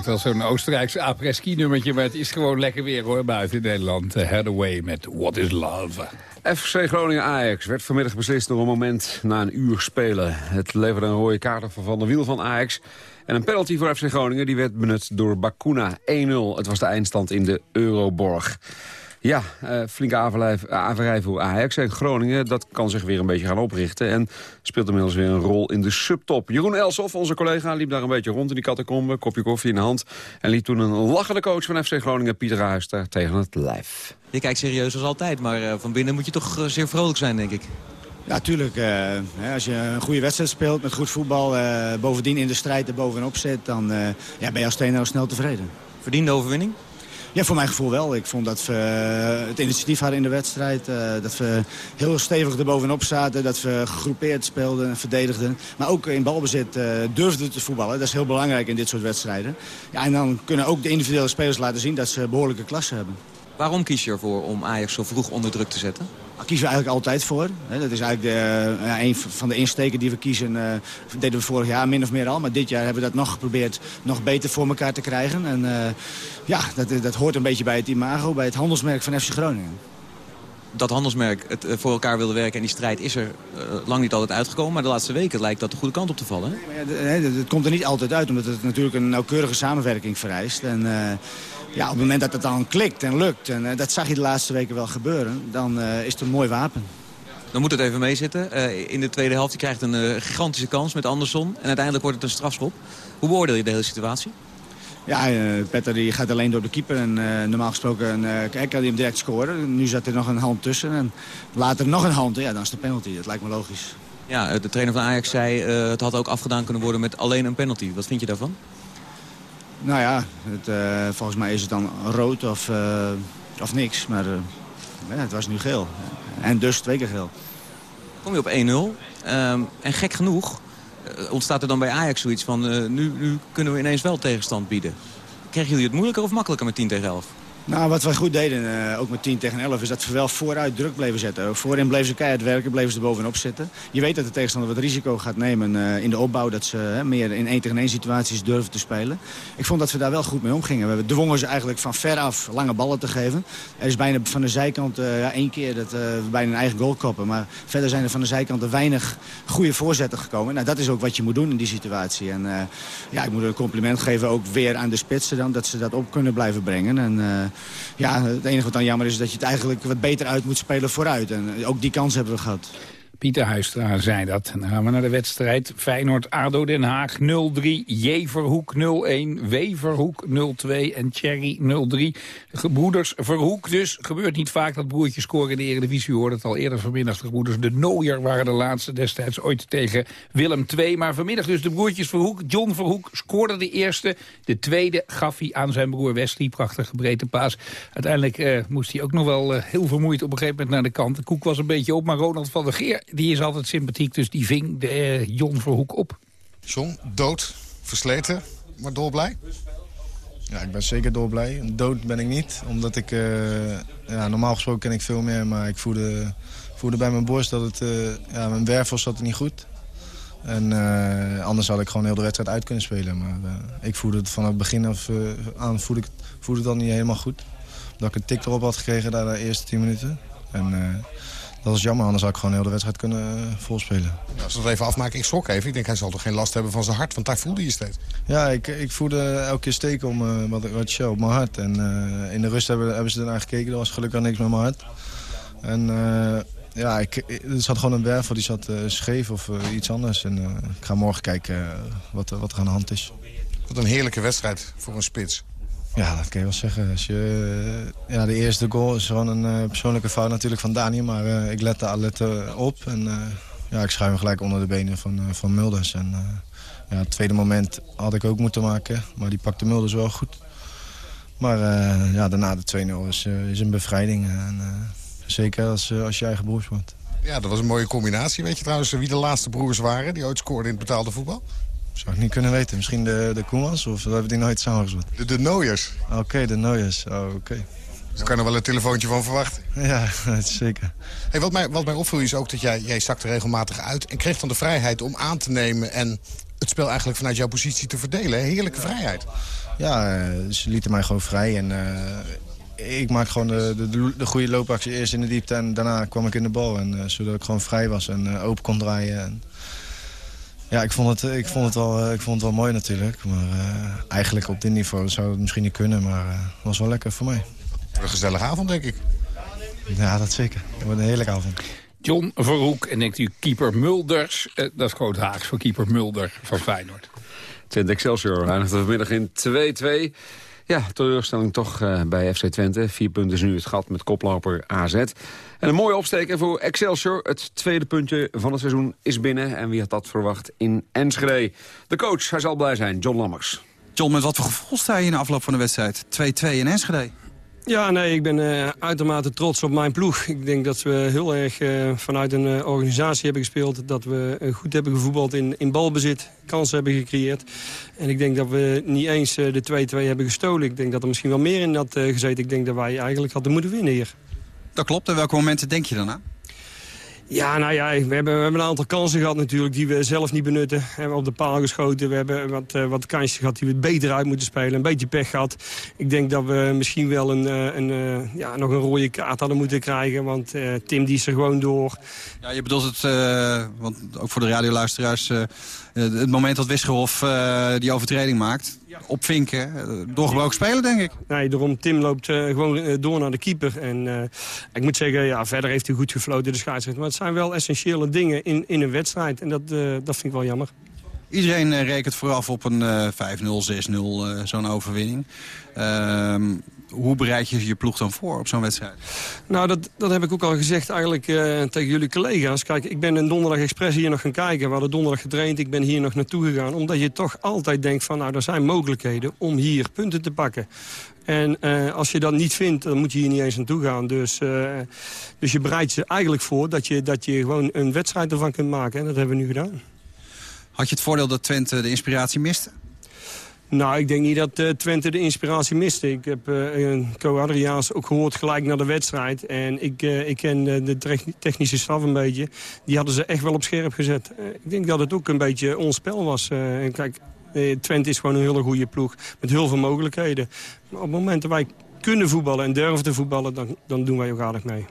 Lijkt wel zo'n Oostenrijkse après-ski nummertje, maar het is gewoon lekker weer hoor, buiten in Nederland. Uh, Hathaway met What is Love. FC Groningen-Ajax werd vanmiddag beslist door een moment na een uur spelen. Het leverde een rode kaart van Van Wiel van Ajax. En een penalty voor FC Groningen die werd benut door Bakuna 1-0. Het was de eindstand in de Euroborg. Ja, uh, flinke averij voor Ajax en Groningen. Dat kan zich weer een beetje gaan oprichten. En speelt inmiddels weer een rol in de subtop. Jeroen Elsof, onze collega, liep daar een beetje rond in die catacombe. Kopje koffie in de hand. En liet toen een lachende coach van FC Groningen, Pieter Huister, tegen het lijf. Je kijkt serieus als altijd, maar uh, van binnen moet je toch uh, zeer vrolijk zijn, denk ik. Ja, tuurlijk. Uh, als je een goede wedstrijd speelt met goed voetbal... Uh, bovendien in de strijd er bovenop zit... dan uh, ja, ben je als trainer al snel tevreden. Verdiende overwinning? Ja, voor mijn gevoel wel. Ik vond dat we het initiatief hadden in de wedstrijd. dat we heel stevig er bovenop zaten. Dat we gegroepeerd speelden en verdedigden. Maar ook in balbezit durfden te voetballen. Dat is heel belangrijk in dit soort wedstrijden. Ja, en dan kunnen ook de individuele spelers laten zien dat ze behoorlijke klasse hebben. Waarom kies je ervoor om Ajax zo vroeg onder druk te zetten? Daar kiezen we eigenlijk altijd voor. Dat is eigenlijk de, ja, een van de insteken die we kiezen. Uh, deden we vorig jaar min of meer al. Maar dit jaar hebben we dat nog geprobeerd nog beter voor elkaar te krijgen. En uh, ja, dat, dat hoort een beetje bij het imago, bij het handelsmerk van FC Groningen. Dat handelsmerk het uh, voor elkaar wilde werken en die strijd is er lang niet altijd uitgekomen. Maar de laatste weken lijkt dat de goede kant op te vallen. Nee, maar ja, komt er niet altijd uit, omdat het natuurlijk een nauwkeurige samenwerking vereist. En, ja, op het moment dat het dan klikt en lukt, en uh, dat zag je de laatste weken wel gebeuren, dan uh, is het een mooi wapen. Dan moet het even meezitten. Uh, in de tweede helft je krijgt een gigantische kans met Anderson. En uiteindelijk wordt het een strafschop. Hoe beoordeel je de hele situatie? Ja, Petter die gaat alleen door de keeper. En normaal gesproken kijk, kan hij hem direct scoren. Nu zat er nog een hand tussen. En later nog een hand, ja, dan is de penalty. Dat lijkt me logisch. Ja, de trainer van Ajax zei het had ook afgedaan kunnen worden met alleen een penalty. Wat vind je daarvan? Nou ja, het, uh, volgens mij is het dan rood of, uh, of niks. Maar ja, het was nu geel. En dus twee keer geel. Kom je op 1-0. Um, en gek genoeg ontstaat er dan bij Ajax zoiets van... nu, nu kunnen we ineens wel tegenstand bieden. Kregen jullie het moeilijker of makkelijker met 10 tegen 11? Nou, wat wij goed deden, uh, ook met 10 tegen 11, is dat we wel vooruit druk bleven zetten. Voorin bleven ze keihard werken, bleven ze er bovenop zitten. Je weet dat de tegenstander wat risico gaat nemen uh, in de opbouw. Dat ze meer in 1 tegen 1 situaties durven te spelen. Ik vond dat we daar wel goed mee omgingen. We dwongen ze eigenlijk van ver af lange ballen te geven. Er is bijna van de zijkant ja, één keer dat we bijna een eigen goal koppen. Maar verder zijn er van de zijkant weinig goede voorzetten gekomen. Nou, dat is ook wat je moet doen in die situatie. En ja, ik moet een compliment geven ook weer aan de spitsen dan. Dat ze dat op kunnen blijven brengen. En, ja, het enige wat dan jammer is dat je het eigenlijk wat beter uit moet spelen vooruit. En ook die kans hebben we gehad. Pieter Huistra zei dat. Dan gaan we naar de wedstrijd. Feyenoord-ADO Den Haag 0-3, Jeverhoek 0-1, Weverhoek 0-2 en Thierry 0-3. Gebroeders Verhoek dus. Gebeurt niet vaak dat broertjes scoren in de Eredivisie. hoorde het al eerder vanmiddag. De gebroeders De Nooier waren de laatste destijds ooit tegen Willem II. Maar vanmiddag dus de broertjes Verhoek. John Verhoek scoorde de eerste. De tweede gaf hij aan zijn broer Wesley. Prachtige breedte paas. Uiteindelijk eh, moest hij ook nog wel uh, heel vermoeid op een gegeven moment naar de kant. De koek was een beetje op, maar Ronald van der Geer die is altijd sympathiek, dus die ving de uh, Jon Verhoek op. John, dood, versleten, maar dolblij? Ja, ik ben zeker dolblij. Dood ben ik niet, omdat ik... Uh, ja, normaal gesproken ken ik veel meer, maar ik voelde, voelde bij mijn borst dat het... Uh, ja, mijn wervel zat niet goed. En anders had ik gewoon heel de wedstrijd uit kunnen spelen. Maar ik voelde het vanaf het begin af aan voelde ik, voelde dan niet helemaal goed. Dat ik een tik erop had gekregen daar de eerste 10 minuten. En dat is jammer, anders had ik gewoon heel de wedstrijd kunnen uh, volspelen. Ja, als we het even afmaken, ik schrok even. Ik denk, hij zal toch geen last hebben van zijn hart, want daar voelde je steeds. Ja, ik, ik voelde elke keer steken om, uh, wat, wat show op mijn hart. En uh, in de rust hebben, hebben ze ernaar gekeken, er was gelukkig niks met mijn hart. En ja, ik, er zat gewoon een wervel, die zat scheef of iets anders. En ik ga morgen kijken wat, wat er aan de hand is. Wat een heerlijke wedstrijd voor een spits. Ja, dat kan je wel zeggen. Als je, ja, de eerste goal is gewoon een uh, persoonlijke fout natuurlijk van Dani. Maar uh, ik lette, lette op en uh, ja, ik schuif hem gelijk onder de benen van, van Mulders. En, ja, het tweede moment had ik ook moeten maken, maar die pakte Mulders wel goed. Maar ja, daarna de 2-0 is, is een bevrijding. En, zeker als, als je eigen broers wordt. Ja, dat was een mooie combinatie. Weet je trouwens wie de laatste broers waren die ooit scoorden in het betaalde voetbal? Zou ik niet kunnen weten. Misschien de, de Koemans of hebben die nooit samengezocht? De, de Nooiers. Oké, de Nooiers. Oh, oké. Okay. Dus daar kan er wel een telefoontje van verwachten. Ja, dat zeker. Hey, wat, mij, wat mij opviel is ook dat jij, jij zakte regelmatig uit... en kreeg dan de vrijheid om aan te nemen en het spel eigenlijk vanuit jouw positie te verdelen. Heerlijke vrijheid. Ja, eh, ze lieten mij gewoon vrij. En eh, ik maakte gewoon de, de, de goede loopactie eerst in de diepte. En daarna kwam ik in de bal. En, eh, zodat ik gewoon vrij was en open kon draaien. En, ja, ik vond, het, ik, vond het wel, eh, ik vond het wel mooi natuurlijk. Maar eh, eigenlijk op dit niveau zou het misschien niet kunnen. Maar eh, het was wel lekker voor mij. Een gezellige avond, denk ik. Ja, dat zeker. Het wordt een heerlijke avond. John Verhoek en denkt u keeper Mulders. Eh, dat is groot Haags voor keeper Mulder van Feyenoord. Twente Excelsior eindigde vanmiddag in 2-2. Ja, teleurstelling toch eh, bij FC Twente. Vier punten is nu het gat met koploper AZ. En een mooie opsteken voor Excelsior. Het tweede puntje van het seizoen is binnen. En wie had dat verwacht in Enschede? De coach, hij zal blij zijn, John Lammers. John, met wat voor gevoel sta je in de afloop van de wedstrijd? 2-2 in Enschede. Ja, nee, ik ben eh, uitermate trots op mijn ploeg. Ik denk dat we heel erg eh, vanuit een eh, organisatie hebben gespeeld. Dat we goed hebben gevoetbald in, in balbezit, kansen hebben gecreëerd. En ik denk dat we niet eens de 2-2 hebben gestolen. Ik denk dat er misschien wel meer in had gezeten. Ik denk dat wij eigenlijk hadden moeten winnen hier. Dat klopt. En welke momenten denk je dan aan? Ja, nou ja, we hebben, we hebben een aantal kansen gehad natuurlijk die we zelf niet benutten. We hebben op de paal geschoten, we hebben wat, uh, wat kansjes gehad die we beter uit moeten spelen. Een beetje pech gehad. Ik denk dat we misschien wel een, uh, een, uh, ja, nog een rode kaart hadden moeten krijgen. Want Tim die is er gewoon door. Ja, je bedoelt het, want ook voor de radioluisteraars... het moment dat Wisgerhof die overtreding maakt, op vinken, doorgebroken spelen denk ik. Nee, daarom Tim loopt gewoon door naar de keeper. En ik moet zeggen, ja, verder heeft hij goed gefloten de scheidsrechter. Maar het zijn wel essentiële dingen in, in een wedstrijd. En dat, dat vind ik wel jammer. Iedereen rekent vooraf op een uh, 5-0, 6-0, zo'n overwinning. Hoe bereid je je ploeg dan voor op zo'n wedstrijd? Nou, dat, dat heb ik ook al gezegd eigenlijk tegen jullie collega's. Kijk, ik ben een donderdag expres hier nog gaan kijken. We hadden donderdag getraind, ik ben hier nog naartoe gegaan. Omdat je toch altijd denkt van, nou, er zijn mogelijkheden om hier punten te pakken. En uh, als je dat niet vindt, dan moet je hier niet eens naartoe gaan. Dus, uh, dus je bereidt je eigenlijk voor dat je, dat je gewoon een wedstrijd ervan kunt maken. En dat hebben we nu gedaan. Had je het voordeel dat Twente de inspiratie miste? Nou, ik denk niet dat uh, Twente de inspiratie miste. Ik heb Co Adriaans ook gehoord gelijk naar de wedstrijd. En ik, uh, ik ken de technische staf een beetje. Die hadden ze echt wel op scherp gezet. ik denk dat het ook een beetje ons spel was. en kijk, Twente is gewoon een hele goede ploeg. Met heel veel mogelijkheden. Maar op het moment dat wij kunnen voetballen en durven te voetballen... dan, dan doen wij ook aardig mee.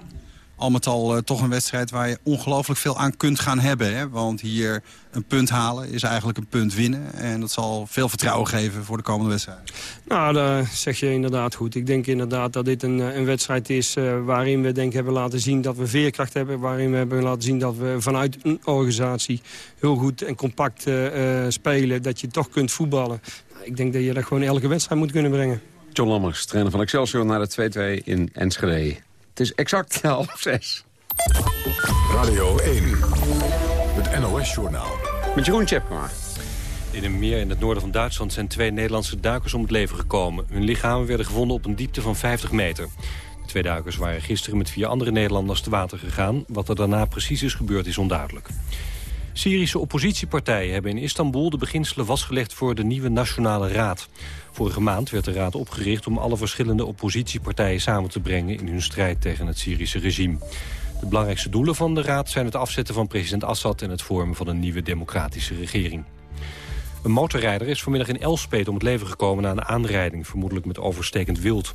Al met al uh, toch een wedstrijd waar je ongelooflijk veel aan kunt gaan hebben. Hè? Want hier een punt halen is eigenlijk een punt winnen. En dat zal veel vertrouwen geven voor de komende wedstrijd. Nou, dat zeg je inderdaad goed. Ik denk inderdaad dat dit een, een wedstrijd is uh, waarin we denk, hebben laten zien dat we veerkracht hebben. Waarin we hebben laten zien dat we vanuit een organisatie heel goed en compact uh, spelen. Dat je toch kunt voetballen. Ik denk dat je dat gewoon elke wedstrijd moet kunnen brengen. John Lammers, trainer van Excelsior, naar de 2-2 in Enschede. Het is exact half zes. Radio 1, het NOS-journaal. Met Jeroen Tjepkema. In een meer in het noorden van Duitsland zijn twee Nederlandse duikers om het leven gekomen. Hun lichamen werden gevonden op een diepte van 50 meter. De twee duikers waren gisteren met vier andere Nederlanders te water gegaan. Wat er daarna precies is gebeurd is onduidelijk. Syrische oppositiepartijen hebben in Istanbul de beginselen vastgelegd voor de nieuwe Nationale Raad. Vorige maand werd de raad opgericht om alle verschillende oppositiepartijen samen te brengen in hun strijd tegen het Syrische regime. De belangrijkste doelen van de raad zijn het afzetten van president Assad en het vormen van een nieuwe democratische regering. Een motorrijder is vanmiddag in Elspet om het leven gekomen na een aanrijding, vermoedelijk met overstekend wild.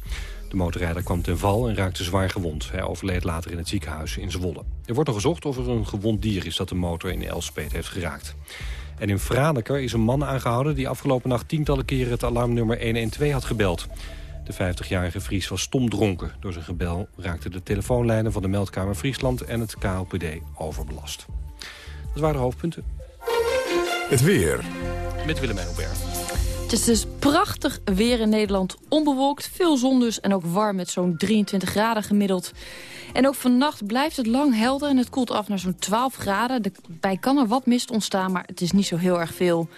De motorrijder kwam ten val en raakte zwaar gewond. Hij overleed later in het ziekenhuis in Zwolle. Er wordt nog gezocht of er een gewond dier is dat de motor in Elspet heeft geraakt. En in Franeker is een man aangehouden die afgelopen nacht tientallen keren het alarmnummer 112 had gebeld. De 50-jarige Fries was stom dronken. Door zijn gebel raakten de telefoonlijnen van de meldkamer Friesland en het KLPD overbelast. Dat waren de hoofdpunten. Het weer. Met Willemijn Hubert. Het is dus prachtig weer in Nederland. Onbewolkt, veel zon dus en ook warm met zo'n 23 graden gemiddeld. En ook vannacht blijft het lang helder en het koelt af naar zo'n 12 graden. Daarbij kan er wat mist ontstaan, maar het is niet zo heel erg veel.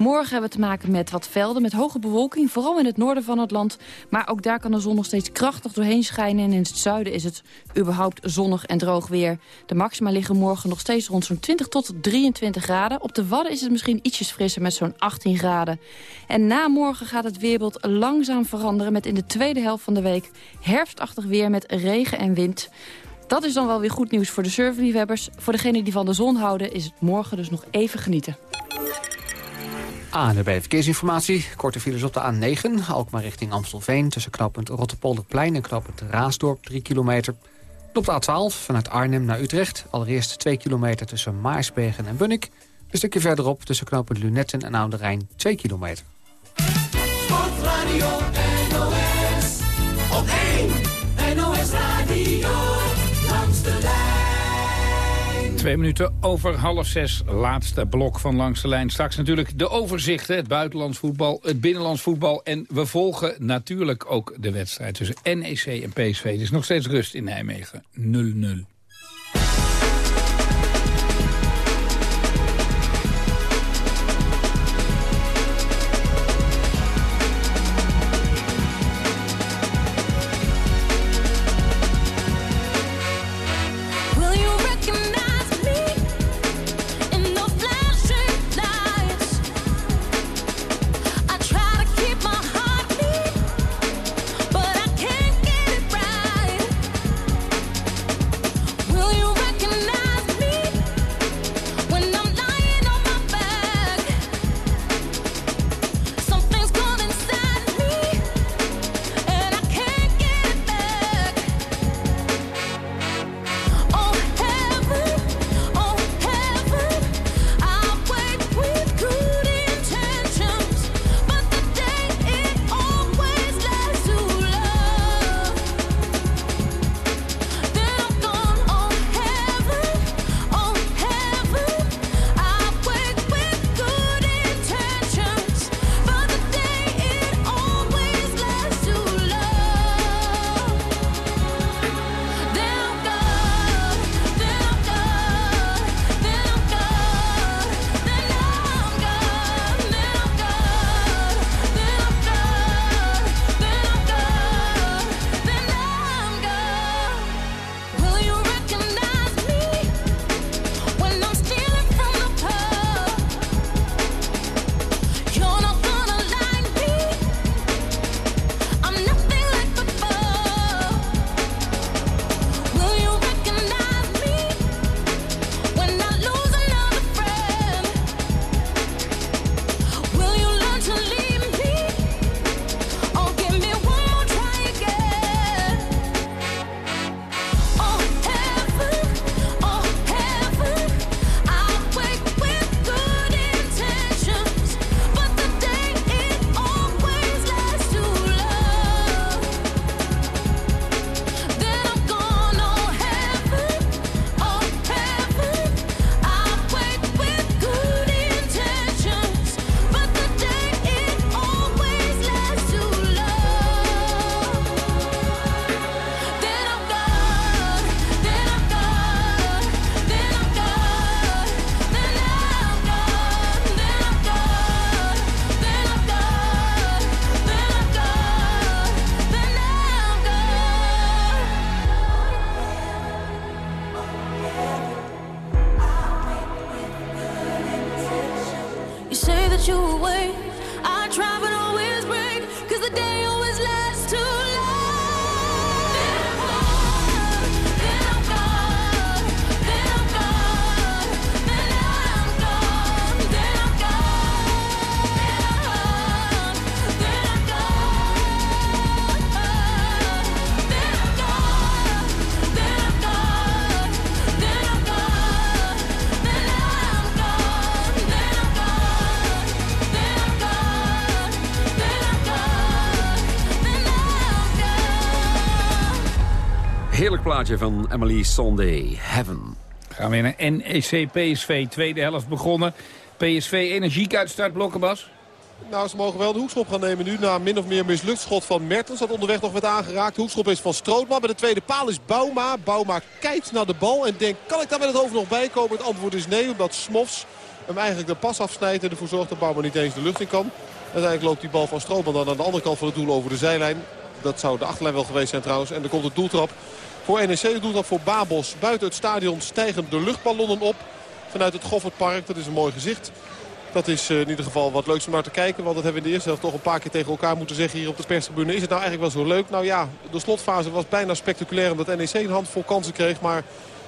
Morgen hebben we te maken met wat velden met hoge bewolking, vooral in het noorden van het land. Maar ook daar kan de zon nog steeds krachtig doorheen schijnen. En in het zuiden is het überhaupt zonnig en droog weer. De maxima liggen morgen nog steeds rond zo'n 20 tot 23 graden. Op de Wadden is het misschien ietsjes frisser met zo'n 18 graden. En na morgen gaat het weerbeeld langzaam veranderen met in de tweede helft van de week herfstachtig weer met regen en wind. Dat is dan wel weer goed nieuws voor de surfliefhebbers. Voor degenen die van de zon houden is het morgen dus nog even genieten. ANWB Verkeersinformatie. Korte files op de A9. Alkmaar richting Amstelveen. Tussen knooppunt Rotterpolderplein en knooppunt Raasdorp. 3 kilometer. Op de A12 vanuit Arnhem naar Utrecht. Allereerst 2 kilometer tussen Maarsbergen en Bunnik. Een stukje verderop tussen knooppunt Lunetten en Oude Rijn 2 kilometer. Sportradio NOS. Op 1 Twee minuten over half zes, laatste blok van Langs de Lijn. Straks natuurlijk de overzichten, het buitenlands voetbal, het binnenlands voetbal. En we volgen natuurlijk ook de wedstrijd tussen NEC en PSV. Er is nog steeds rust in Nijmegen, 0-0. Plaatje van Emily Sunday, Heaven. Gaan we naar NEC PSV, tweede helft begonnen. PSV energiek uit startblokken, Bas? Nou, ze mogen wel de hoekschop gaan nemen nu. Na een min of meer mislukt schot van Mertens. Dat onderweg nog werd aangeraakt. De hoekschop is van Strootman. Bij de tweede paal is Bouma. Bouma kijkt naar de bal en denkt... kan ik daar met het hoofd nog bij komen? Het antwoord is nee, omdat Smofs hem eigenlijk de pas afsnijdt... en ervoor zorgt dat Bouma niet eens de lucht in kan. Uiteindelijk loopt die bal van Strootman dan aan de andere kant van het doel over de zijlijn. Dat zou de achterlijn wel geweest zijn trouwens. En er komt het doeltrap voor NEC. De doeltrap voor Babos. Buiten het stadion stijgen de luchtballonnen op. Vanuit het Goffertpark. Dat is een mooi gezicht. Dat is eh, in ieder geval wat leuks om naar te kijken. Want dat hebben we in de eerste helft toch een paar keer tegen elkaar moeten zeggen hier op de perstribune. Is het nou eigenlijk wel zo leuk? Nou ja, de slotfase was bijna spectaculair omdat NEC een handvol kansen kreeg. Maar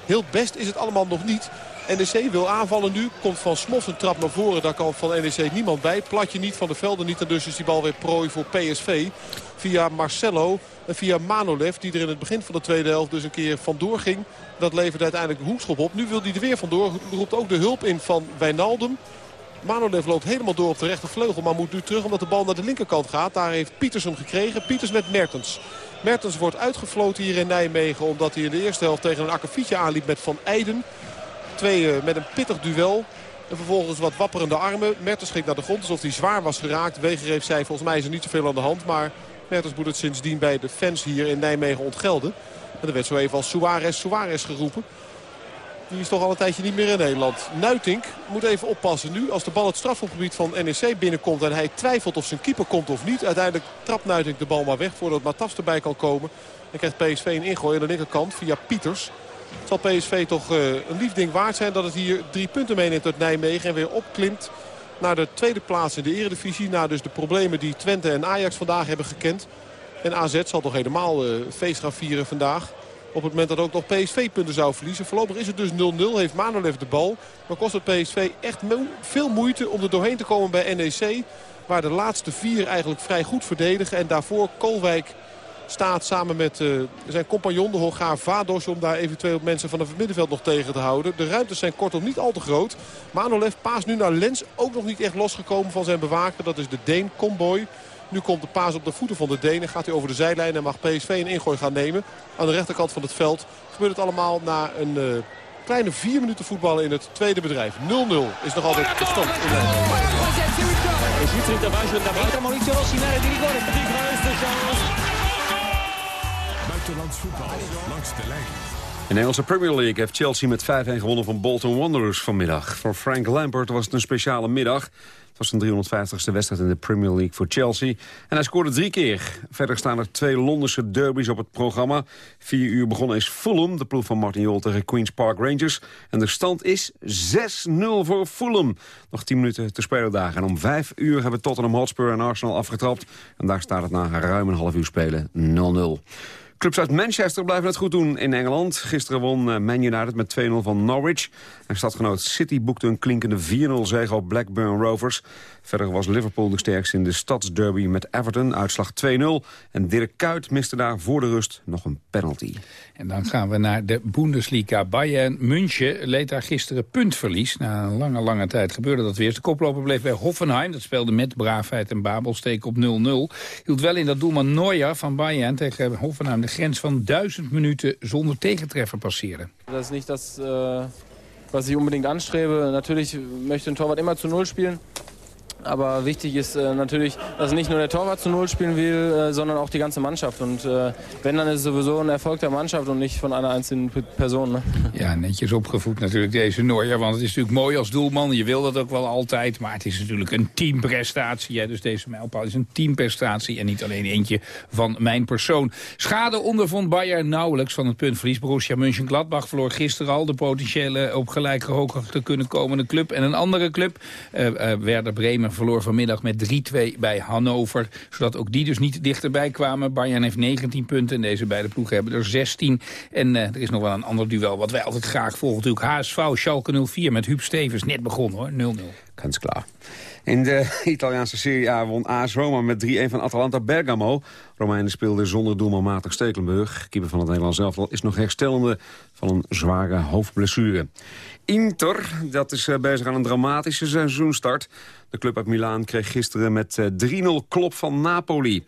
heel best is het allemaal nog niet. NEC wil aanvallen nu. Komt Van Smos een trap naar voren. Daar kan van NEC niemand bij. Platje niet van de velden niet. En dus is die bal weer prooi voor PSV. Via Marcelo via Manolev. Die er in het begin van de tweede helft dus een keer vandoor ging. Dat levert uiteindelijk de hoekschop op. Nu wil hij er weer vandoor. Roept ook de hulp in van Wijnaldum. Manolev loopt helemaal door op de rechtervleugel. Maar moet nu terug omdat de bal naar de linkerkant gaat. Daar heeft Pieters hem gekregen. Pieters met Mertens. Mertens wordt uitgefloten hier in Nijmegen. Omdat hij in de eerste helft tegen een akkefietje aanliep met Van Eijden. Twee eh, met een pittig duel. En vervolgens wat wapperende armen. Mertens ging naar de grond alsof hij zwaar was geraakt. Wegereef zei volgens mij is er niet zoveel aan de hand. Maar Mertens moet het sindsdien bij de fans hier in Nijmegen ontgelden. En er werd zo even als Suarez Suarez geroepen. Die is toch al een tijdje niet meer in Nederland. Nuitink moet even oppassen nu. Als de bal het strafschopgebied van NEC binnenkomt... en hij twijfelt of zijn keeper komt of niet. Uiteindelijk trapt Nuitink de bal maar weg voordat Matas erbij kan komen. Dan krijgt PSV een ingooi aan de linkerkant via Pieters. Het zal PSV toch eh, een lief ding waard zijn dat het hier drie punten meeneemt uit Nijmegen. En weer opklimt naar de tweede plaats in de eredivisie. Na dus de problemen die Twente en Ajax vandaag hebben gekend. En AZ zal toch helemaal eh, feest gaan vieren vandaag. Op het moment dat ook nog PSV punten zou verliezen. Voorlopig is het dus 0-0. Heeft Manolev de bal. Maar kost het PSV echt veel moeite om er doorheen te komen bij NEC. Waar de laatste vier eigenlijk vrij goed verdedigen. En daarvoor Kolwijk staat samen met eh, zijn compagnon, de Hongaar Vados... om daar eventueel mensen vanaf het middenveld nog tegen te houden. De ruimtes zijn kortom niet al te groot. Manolev paast nu naar Lens. Ook nog niet echt losgekomen van zijn bewaker. Dat is de Deen Comboy. Nu komt de paas op de voeten van de Denen. Gaat hij over de zijlijn en mag PSV een ingooi gaan nemen. Aan de rechterkant van het veld gebeurt het allemaal na een eh, kleine vier minuten voetballen in het tweede bedrijf. 0-0 is nog altijd de stand in Nederland. Buitenlands voetbal langs de lijn. In de Engelse Premier League heeft Chelsea met 5-1 gewonnen van Bolton Wanderers vanmiddag. Voor Frank Lampard was het een speciale middag. Het was zijn 350ste wedstrijd in de Premier League voor Chelsea. En hij scoorde drie keer. Verder staan er twee Londense derbies op het programma. Vier uur begonnen is Fulham, de ploeg van Martin Jol tegen Queen's Park Rangers. En de stand is 6-0 voor Fulham. Nog 10 minuten te spelen dagen. En om vijf uur hebben Tottenham Hotspur en Arsenal afgetrapt. En daar staat het na ruim een half uur spelen 0-0. Clubs uit Manchester blijven het goed doen in Engeland. Gisteren won eh, Man United met 2-0 van Norwich. En stadgenoot City boekte een klinkende 4-0 zege op Blackburn Rovers. Verder was Liverpool de sterkste in de stadsderby met Everton, uitslag 2-0. En Dirk Kuyt miste daar voor de rust nog een penalty. En dan gaan we naar de Bundesliga. Bayern München leed daar gisteren puntverlies. Na een lange, lange tijd gebeurde dat weer. De koploper bleef bij Hoffenheim. Dat speelde met braafheid en babelsteek op 0-0. Hield wel in dat doelman Neuer van Bayern tegen Hoffenheim... de grens van duizend minuten zonder tegentreffer passeren. Das ist nicht das, äh, was ich unbedingt anstrebe. Natürlich möchte ein Torwart immer zu Null spielen. Aber wichtig ist äh, natürlich, dass nicht nur der Torwart zu Null spielen will, äh, sondern auch die ganze Mannschaft. Und äh, wenn, dann ist es sowieso ein Erfolg der Mannschaft und nicht von einer einzelnen Person. Ne? Ja, netjes opgevoed natuurlijk deze Neuer. Want het is natuurlijk mooi als doelman. Je wil dat ook wel altijd. Maar het is natuurlijk een teamprestatie. Dus deze mijlpaal is een teamprestatie. En niet alleen eentje van mijn persoon. Schade ondervond Bayern nauwelijks van het puntverlies. Borussia Mönchengladbach verloor gisteren al de potentiële op gelijke hoogte te kunnen komende club. En een andere club, eh, eh, Werder Bremen, verloor vanmiddag met 3-2 bij Hannover. Zodat ook die dus niet dichterbij kwamen. Bayern heeft 19 punten en deze beide ploegen hebben er 16. En eh, er is nog wel een ander duel wat wij altijd graag volgen. Natuurlijk HSV, Schalke 04 met Huub Stevens. Net begonnen hoor, 0-0. Ganz klaar. In de Italiaanse Serie A won AS Roma met 3-1 van Atalanta Bergamo. Romeinen speelden zonder doelman Maarten Stekelenburg. Keeper van het Nederlands elftal is nog herstellende van een zware hoofdblessure. Inter, dat is eh, bezig aan een dramatische seizoenstart. De club uit Milaan kreeg gisteren met eh, 3-0 klop van Napoli.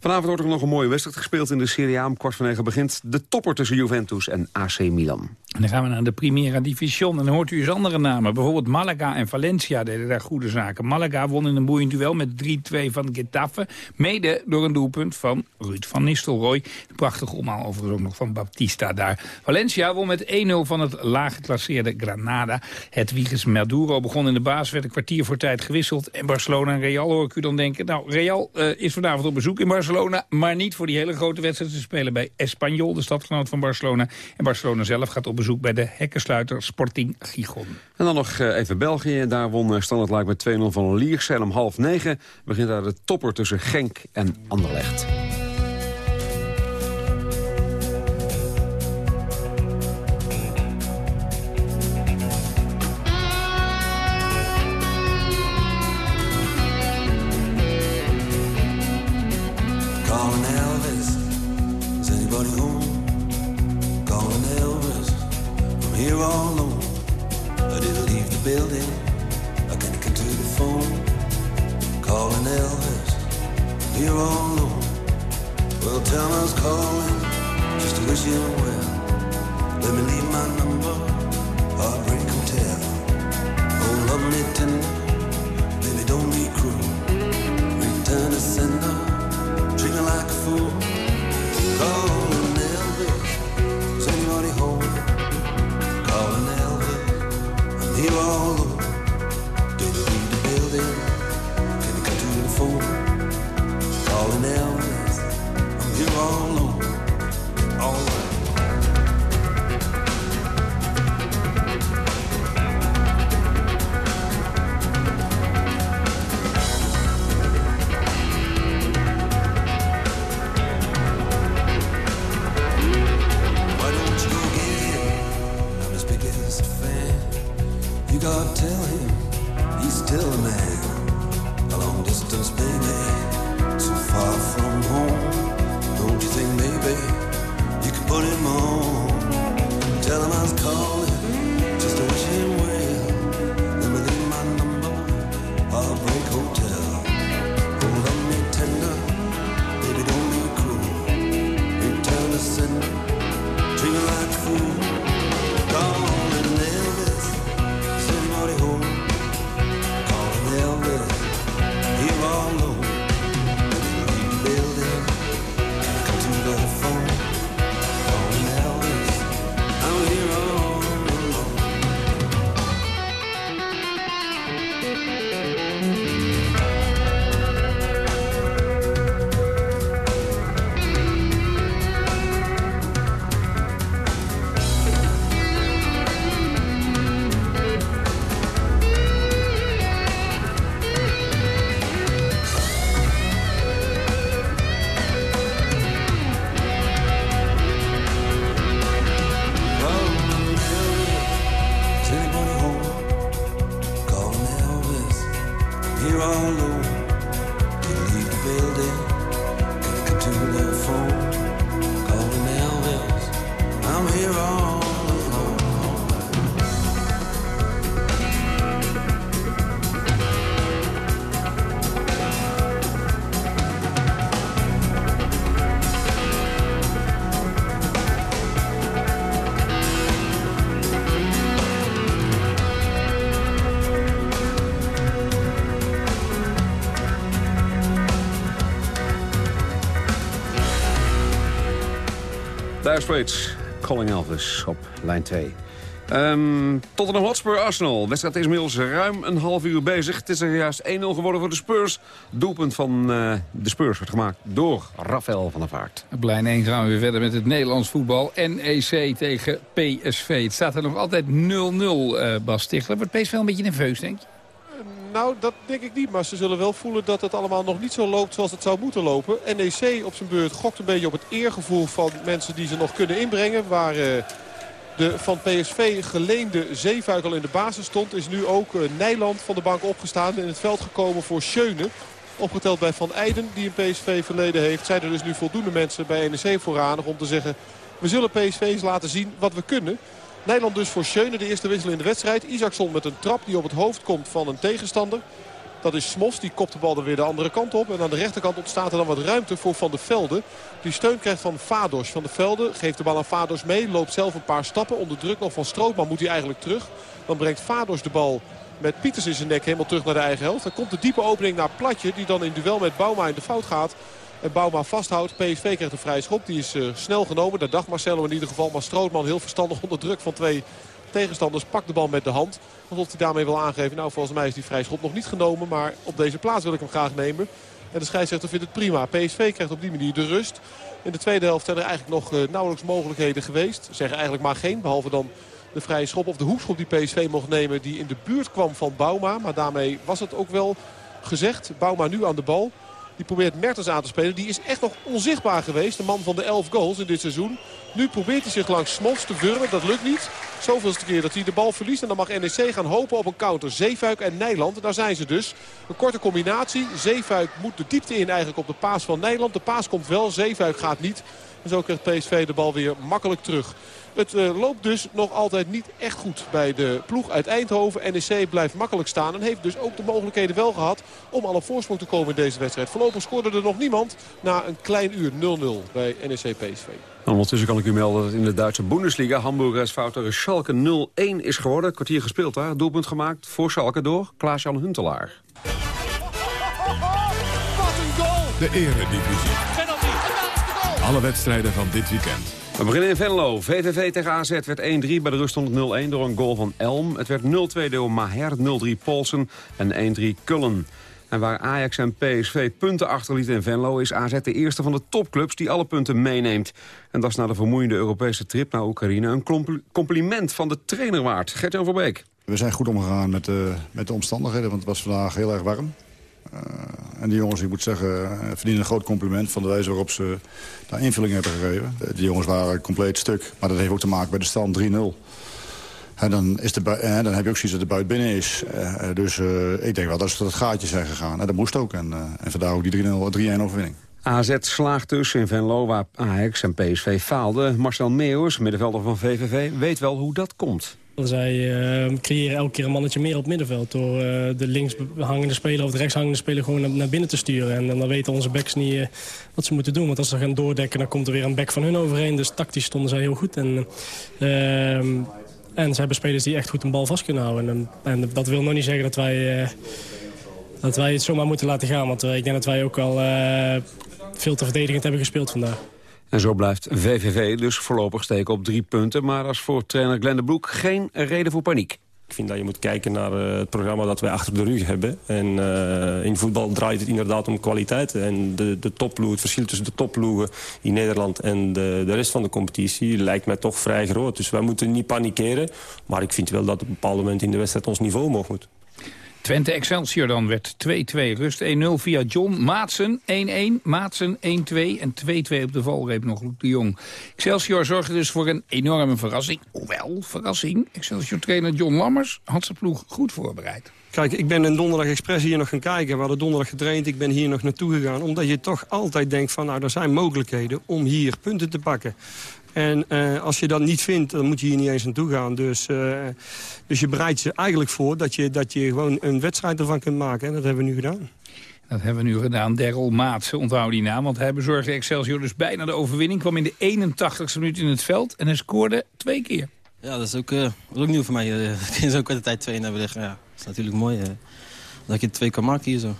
Vanavond wordt er nog een mooie wedstrijd gespeeld in de Serie A. Om kwart van negen begint de topper tussen Juventus en AC Milan. En dan gaan we naar de Primera Division. En dan hoort u eens andere namen. Bijvoorbeeld Malaga en Valencia deden daar goede zaken. Malaga won in een boeiend duel met 3-2 van Getafe. Mede door een doelpunt van Ruud van Nistelrooy. Prachtig omhaal overigens ook nog van Baptista daar. Valencia won met 1-0 van het laag geclasseerde Granada. Het Wiegers Maduro begon in de baas, werd een kwartier voor tijd gewisseld. En Barcelona en Real hoor ik u dan denken. Nou, Real eh, is vanavond op bezoek in Barcelona. Maar niet voor die hele grote wedstrijd. Ze spelen bij Espanyol, de stadgenoot van Barcelona. En Barcelona zelf gaat op bezoek bij de hekkensluiter Sporting Gijon. En dan nog eh, even België. Daar won eh, Standard Luik met 2-0 van Lierse. En om half negen begint daar de topper tussen Genk en Anderlecht. Elvis, is anybody home? Calling Elvis, I'm here all alone. I didn't leave the building, I can't get to the phone. Calling Elvis, I'm here all alone. Well, calling, just to wish well. Let me leave my number, heartbreak hotel. Oh, love me tender. Me Dire Calling Elvis op lijn 2. Ehm Tottenham Hotspur Arsenal. De wedstrijd is inmiddels ruim een half uur bezig. Het is er juist 1-0 geworden voor de Spurs. Doelpunt van eh, de Spurs wordt gemaakt door Rafael van der Vaart. Op lijn 1 gaan we weer verder met het Nederlands voetbal. NEC tegen PSV. Het staat er nog altijd 0-0, eh Bas Stichler. Wordt PSV een beetje nerveus, denk je? Nou, dat denk ik niet. Maar ze zullen wel voelen dat het allemaal nog niet zo loopt zoals het zou moeten lopen. NEC op zijn beurt gokt een beetje op het eergevoel van mensen die ze nog kunnen inbrengen. Waar eh, de van PSV geleende Zeefuik al in de basis stond. Is nu ook eh, Nijland van de bank opgestaan. En in het veld gekomen voor Schöne. Opgeteld bij Van Eijden die een PSV verleden heeft. Zijn er dus nu voldoende mensen bij NEC voorradig om te zeggen... we zullen PSV eens laten zien wat we kunnen. Nederland dus voor Schöne, de eerste wissel in de wedstrijd. Isaacson met een trap die op het hoofd komt van een tegenstander. Dat is Smos, die kopt de bal dan weer de andere kant op. En aan de rechterkant ontstaat er dan wat ruimte voor Van der Velde. Die steun krijgt van Vados. Van der Velde geeft de bal aan Vados mee. Loopt zelf een paar stappen. Onder druk nog van Strootman moet hij eigenlijk terug. Dan brengt Vados de bal met Pieters in zijn nek helemaal terug naar de eigen helft. Dan komt de diepe opening naar Platje. Die dan in duel met Bouma in de fout gaat. En Bouma vasthoudt. PSV krijgt een vrije schop. Die is eh, snel genomen. Dat dacht Marcelo in ieder geval. Maar Strootman heel verstandig onder druk van twee tegenstanders. Pakt de bal met de hand. Alsof hij daarmee wil aangeven. Nou volgens mij is die vrije schop nog niet genomen. Maar op deze plaats wil ik hem graag nemen. En de scheidsrechter vindt het prima. PSV krijgt op die manier de rust. In de tweede helft zijn er eigenlijk nog eh, nauwelijks mogelijkheden geweest. Zeggen eigenlijk maar geen. Behalve dan de vrije schop of de hoekschop die PSV mocht nemen. Die in de buurt kwam van Bouma. Maar daarmee was het ook wel gezegd. Bouma nu aan de bal. Die probeert Mertens aan te spelen. Die is echt nog onzichtbaar geweest. De man van de 11 goals in dit seizoen. Nu probeert hij zich langs Smots te wurmen. Dat lukt niet. Zoveelste keer dat hij de bal verliest. En dan mag NEC gaan hopen op een counter. Zeefuik en Nijland. Daar zijn ze dus. Een korte combinatie. Zeefuik moet de diepte in eigenlijk op de paas van Nijland. De paas komt wel. Zeefuik gaat niet. En zo krijgt PSV de bal weer makkelijk terug. Het eh, loopt dus nog altijd niet echt goed bij de ploeg uit Eindhoven. NEC blijft makkelijk staan en heeft dus ook de mogelijkheden wel gehad... om al op voorsprong te komen in deze wedstrijd. Voorlopig scoorde er nog niemand na een klein uur 0-0 bij NEC PSV. Ondertussen kan ik u melden dat in de Duitse Bundesliga... Hamburg SV Schalke 0-1 is geworden. Kwartier gespeeld daar. Doelpunt gemaakt voor Schalke door Klaas-Jan Huntelaar. Wat een goal! De eredivisie. Alle wedstrijden van dit weekend. We beginnen in Venlo. VVV tegen AZ werd 1-3. Bij de rust stond het 0-1 door een goal van Elm. Het werd 0-2 door Maher, 0-3 Polsen en 1-3 Kullen. En waar Ajax en PSV punten achterlieten in Venlo... is AZ de eerste van de topclubs die alle punten meeneemt. En dat is na de vermoeiende Europese trip naar Oekraïne... een compl- compliment van de trainer waard. Gert-Jan Verbeek. We zijn goed omgegaan met de, met de omstandigheden, want het was vandaag heel erg warm. Uh, en die jongens, ik moet zeggen, uh, verdienen een groot compliment... van de wijze waarop ze daar invulling hebben gegeven. De, die jongens waren compleet stuk, maar dat heeft ook te maken met de stand 3-0. En dan, is de, en dan heb je ook zoiets dat de buit binnen is. Dus ik denk wel dat ze het gaatje zijn gegaan. En dat moest ook. En, en vandaar ook die 3-1 overwinning. AZ slaagt dus in Venlo, waar Ajax en PSV faalden. Marcel Meeuwers, middenvelder van VVV, weet wel hoe dat komt. Zij uh, creëren elke keer een mannetje meer op het middenveld... door uh, de links hangende speler of de rechts hangende speler gewoon naar, binnen te sturen. En, dan weten onze backs niet uh, wat ze moeten doen. Want als ze gaan doordekken, dan komt er weer een back van hun overheen. Dus tactisch stonden zij heel goed. En, ehm, en ze hebben spelers die echt goed een bal vast kunnen houden. En, en dat wil nog niet zeggen dat wij, eh, dat wij het zomaar moeten laten gaan. Want ik denk dat wij ook al veel te verdedigend hebben gespeeld vandaag. En zo blijft VVV dus voorlopig steken op drie punten. Maar als voor trainer Glenn de Broek geen reden voor paniek. Ik vind dat je moet kijken naar uh, het programma dat wij achter de rug hebben. En uh, in voetbal draait het inderdaad om kwaliteit. En de, de het verschil tussen de topploegen in Nederland en de, de rest van de competitie lijkt mij toch vrij groot. Dus wij moeten niet panikeren. Maar ik vind wel dat op een bepaald moment in de wedstrijd ons niveau omhoog moet. Twente Excelsior dan werd 2-2. Rust 1-0 via John Maatsen 1-1. Maatsen 1-2 en 2-2 op de valreep nog Luc de Jong. Excelsior zorgde dus voor een enorme verrassing. Hoewel, verrassing. Excelsior-trainer John Lammers had zijn ploeg goed voorbereid. Kijk, ik ben een donderdag expres hier nog gaan kijken. We hadden donderdag getraind, ik ben hier nog naartoe gegaan. Omdat je toch altijd denkt van, nou, er zijn mogelijkheden om hier punten te pakken. En uh, als je dat niet vindt, dan moet je hier niet eens naartoe gaan. Dus, uh, dus je bereidt je eigenlijk voor dat je, dat je gewoon een wedstrijd ervan kunt maken. En dat hebben we nu gedaan. Dat hebben we nu gedaan. Daryl Maatsen, onthoud die naam. Want hij bezorgde Excelsior dus bijna de overwinning. Kwam in de 81ste minuut in het veld en hij scoorde twee keer. Ja, dat is ook, uh, dat is ook nieuw voor mij. in zo'n korte tijd twee hebben liggen. Ja, dat is natuurlijk mooi dat je het twee kan maken hier zo.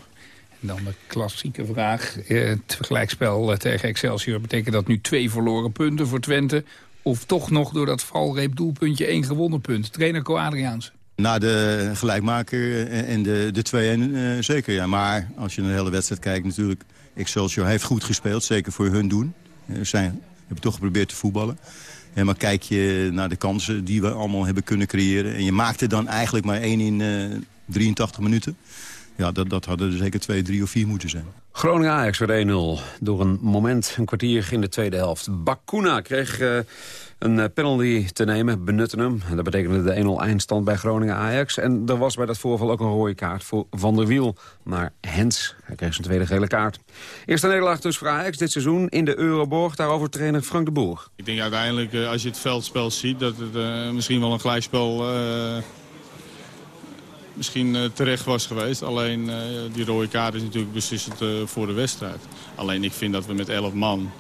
Dan de klassieke vraag. Het vergelijkspel tegen Excelsior betekent dat nu twee verloren punten voor Twente. Of toch nog door dat valreep doelpuntje één gewonnen punt. Trainer Co Adriaanse. Na de gelijkmaker en de, de 2-1 uh, zeker, ja. Maar als je naar de hele wedstrijd kijkt natuurlijk... Excelsior heeft goed gespeeld, zeker voor hun doen. Ze zijn, hebben toch geprobeerd te voetballen. En maar kijk je naar de kansen die we allemaal hebben kunnen creëren... en je maakt er dan eigenlijk maar één in uh, 83 minuten... Ja, dat, dat hadden er zeker twee, drie of vier moeten zijn. Groningen-Ajax werd 1-0 door een moment, een kwartier in de tweede helft. Bakuna kreeg uh, een penalty te nemen, benutten hem. Dat betekende de 1-0 eindstand bij Groningen-Ajax. En er was bij dat voorval ook een rode kaart voor Van der Wiel naar Hens. Hij kreeg zijn tweede gele kaart. Eerste nederlaag dus voor Ajax dit seizoen in de Euroborg. Daarover trainer Frank de Boer. Ik denk uiteindelijk, uh, als je het veldspel ziet, dat het uh, misschien wel een gelijkspel... Uh misschien uh, terecht was geweest. Alleen uh, die rode kaart is natuurlijk beslissend uh, voor de wedstrijd. Alleen ik vind dat we met 11 man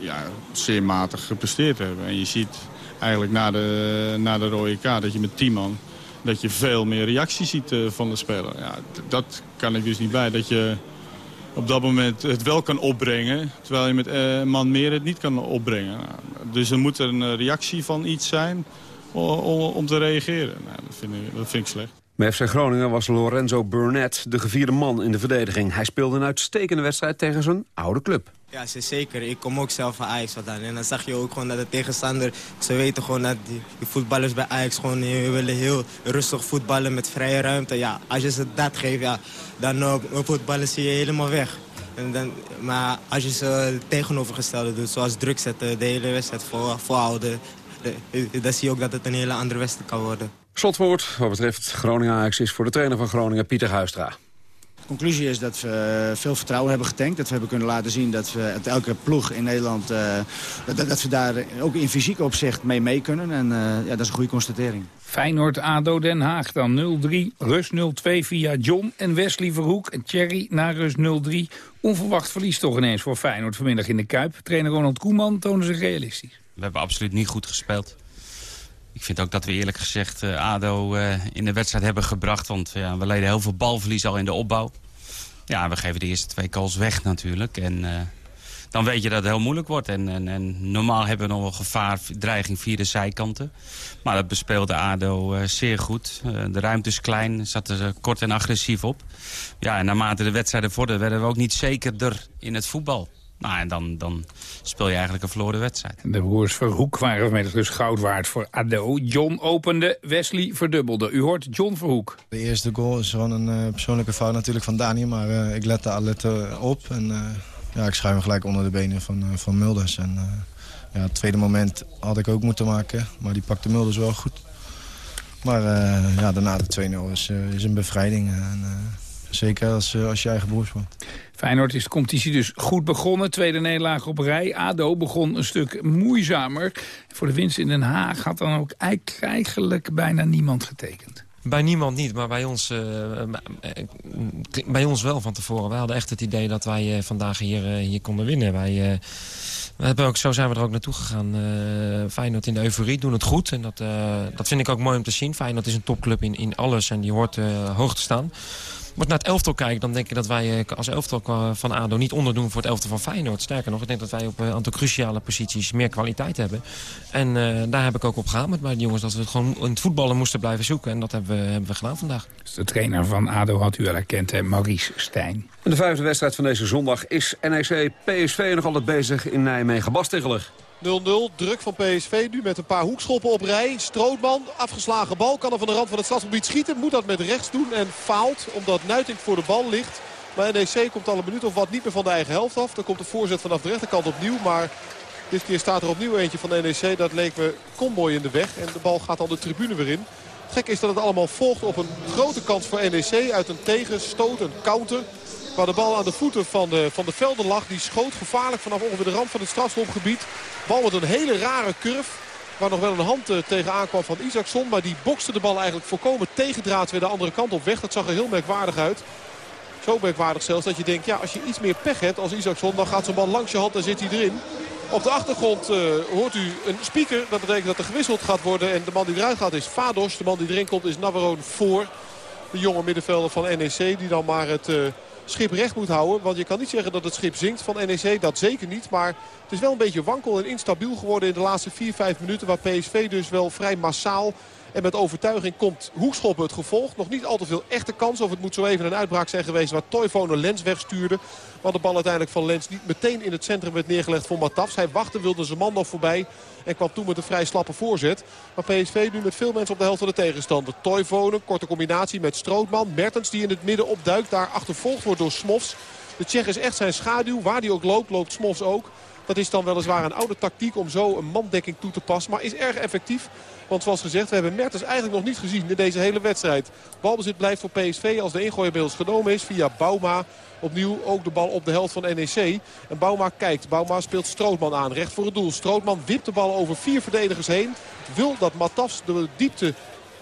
ja, zeer matig gepresteerd hebben. En je ziet eigenlijk na de, na de rode kaart dat je met 10 man... dat je veel meer reactie ziet van de speler. Ja, dat kan ik dus niet bij. Dat je op dat moment het wel kan opbrengen... terwijl je met een man meer het niet kan opbrengen. Dus er moet een reactie van iets zijn om te reageren. Nou, dat, vind ik, dat vind ik slecht. Bij FC Groningen was Lorenzo Burnett de gevierde man in de verdediging. Hij speelde een uitstekende wedstrijd tegen zijn oude club. Ja, zeker. Ik kom ook zelf van Ajax vandaan. En dan zag je ook gewoon dat de tegenstander... Ze weten gewoon dat die, die voetballers bij Ajax gewoon die willen heel rustig voetballen met vrije ruimte. Ja, als je ze dat geeft, ja, dan uh, voetballen zie je helemaal weg. En dan, maar als je ze het tegenovergestelde doet, zoals druk zetten, de hele wedstrijd voor, voorhouden... dan zie je ook dat het een hele andere wedstrijd kan worden. Slotwoord wat betreft Groningen-Ajax is voor de trainer van Groningen Pieter Huistra. conclusie is dat we veel vertrouwen hebben getankt. Dat we hebben kunnen laten zien dat we uit elke ploeg in Nederland... eh, dat, dat we daar ook in fysiek opzicht mee mee kunnen. En eh, ja, dat is een goede constatering. Feyenoord-ADO Den Haag dan 0-3. Rust 0-2 via John en Wesley Verhoek. En Thierry na rust 0-3. Onverwacht verlies toch ineens voor Feyenoord vanmiddag in de Kuip. Trainer Ronald Koeman toonde zich realistisch. We hebben absoluut niet goed gespeeld. Ik vind ook dat we eerlijk gezegd eh, ADO eh, in de wedstrijd hebben gebracht. Want ja, we leden heel veel balverlies al in de opbouw. Ja, we geven de eerste twee calls weg natuurlijk. En eh, dan weet je dat het heel moeilijk wordt. En, en, en normaal hebben we nog wel gevaar, dreiging via de zijkanten. Maar dat bespeelde ADO zeer goed. De ruimte is klein, zat er kort en agressief op. Ja, en naarmate de wedstrijden vorderden werden we ook niet zekerder in het voetbal. Nou, en dan, dan speel je eigenlijk een verloren wedstrijd. De broers Verhoek waren vanmiddag dus goud waard voor ADO. John opende, Wesley verdubbelde. U hoort John Verhoek. De eerste goal is gewoon een eh, persoonlijke fout natuurlijk van Dani. Maar eh, ik lette alle op. En eh, ja, ik schuim hem gelijk onder de benen van, eh, van Mulders. En eh, ja, het tweede moment had ik ook moeten maken. Maar die pakte Mulders wel goed. Maar eh, ja, daarna de 2-0 is, eh, is een bevrijding. En, eh, zeker als, eh, als je eigen broers wordt. Feyenoord is de competitie dus goed begonnen. Tweede nederlaag op rij. ADO begon een stuk moeizamer. Voor de winst in Den Haag had dan ook eigenlijk- bijna niemand getekend. Bij niemand niet, maar bij ons, eh, eh, bij ons wel van tevoren. Wij hadden echt het idee dat wij eh, vandaag hier, hier konden winnen. Wij, we hebben ook, zo zijn we er ook naartoe gegaan. Feyenoord in de euforie doen het goed. En dat, dat vind ik ook mooi om te zien. Feyenoord is een topclub in, in alles en die hoort hoog te staan. Maar als ik naar het elftal kijk, dan denk ik dat wij eh, als elftal qua- van ADO niet onderdoen voor het elftal van Feyenoord. Sterker nog, ik denk dat wij op een aantal cruciale posities meer kwaliteit hebben. En eh, daar heb ik ook op gehamerd bij de jongens dat we het gewoon in het voetballen moesten blijven zoeken. En dat hebben we, hebben we gedaan vandaag. Dus de trainer van ADO had u wel herkend, hè? Maurice Stijn. En de vijfde wedstrijd van deze zondag is NEC PSV nog altijd bezig in Nijmegen. Bas Tegeler. 0-0, druk van PSV nu met een paar hoekschoppen op rij. Strootman, afgeslagen bal, kan er van de rand van het stadsgebied schieten. Moet dat met rechts doen en faalt omdat Nuitink voor de bal ligt. Maar NEC komt al een minuut of wat niet meer van de eigen helft af. Dan komt de voorzet vanaf de rechterkant opnieuw. Maar dit keer staat er opnieuw eentje van NEC. Dat leek me Comboy in de weg. En de bal gaat al de tribune weer in. Gek is dat het allemaal volgt op een grote kans voor NEC. Uit een tegenstoot, een counter. Waar de bal aan de voeten van de, van de velden lag. Die schoot gevaarlijk vanaf ongeveer de rand van het strafschopgebied. Bal met een hele rare curve. Waar nog wel een hand eh, tegenaan kwam van Isaacson. Maar die bokste de bal eigenlijk volkomen tegendraad weer de andere kant op weg. Dat zag er heel merkwaardig uit. Zo merkwaardig zelfs dat je denkt, ja, als je iets meer pech hebt als Isaacson... dan gaat zo'n bal langs je hand en zit hij erin. Op de achtergrond eh, hoort u een speaker. Dat betekent dat er gewisseld gaat worden. En de man die eruit gaat is Fados. De man die erin komt is Navarone voor. De jonge middenvelder van NEC die dan maar het... eh, schip recht moet houden. Want je kan niet zeggen dat het schip zinkt van NEC. Dat zeker niet. Maar het is wel een beetje wankel en instabiel geworden in de laatste 4, 5 minuten. Waar PSV dus wel vrij massaal en met overtuiging komt hoekschoppen het gevolg. Nog niet al te veel echte kans. Of het moet zo even een uitbraak zijn geweest waar Toivonen Lens wegstuurde. Want de bal uiteindelijk van Lens niet meteen in het centrum werd neergelegd voor Matafs. Hij wachtte, wilde zijn man nog voorbij. En kwam toen met een vrij slappe voorzet. Maar PSV nu met veel mensen op de helft van de tegenstander. Toivonen, korte combinatie met Strootman. Mertens die in het midden opduikt. Daar achtervolgd wordt door Smofs. De Tsjech is echt zijn schaduw. Waar hij ook loopt, loopt Smofs ook. Dat is dan weliswaar een oude tactiek om zo een mandekking toe te passen. Maar is erg effectief. Want zoals gezegd, we hebben Mertens eigenlijk nog niet gezien in deze hele wedstrijd. Balbezit blijft voor PSV als de ingooi inmiddels genomen is via Bouma. Opnieuw ook de bal op de helft van NEC. En Bouma kijkt. Bouma speelt Strootman aan. Recht voor het doel. Strootman wipt de bal over vier verdedigers heen. Wil dat Matas de diepte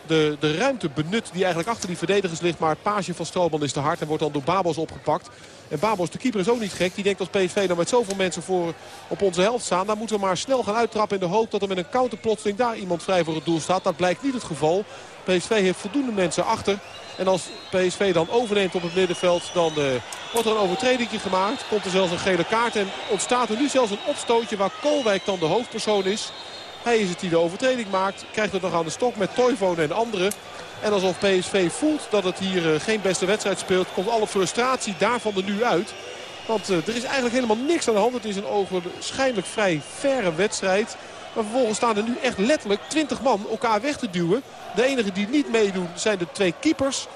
de, de ruimte benut die eigenlijk achter die verdedigers ligt. Maar het paasje van Strootman is te hard en wordt dan door Babos opgepakt. En Babos, de keeper, is ook niet gek. Die denkt als PSV dan met zoveel mensen voor op onze helft staan. Dan moeten we maar snel gaan uittrappen in de hoop dat er met een counter plotseling daar iemand vrij voor het doel staat. Dat blijkt niet het geval. PSV heeft voldoende mensen achter. En als PSV dan overneemt op het middenveld, dan eh, wordt er een overtreding gemaakt. Komt er zelfs een gele kaart en ontstaat er nu zelfs een opstootje waar Koolwijk dan de hoofdpersoon is. Hij is het die de overtreding maakt. Krijgt het nog aan de stok met Toivonen en anderen. En alsof PSV voelt dat het hier eh, geen beste wedstrijd speelt... komt alle frustratie daarvan er nu uit. Want eh, er is eigenlijk helemaal niks aan de hand. Het is een ogenschijnlijk vrij verre wedstrijd. Maar vervolgens staan er nu echt letterlijk 20 man elkaar weg te duwen. De enige die niet meedoen zijn de twee keepers.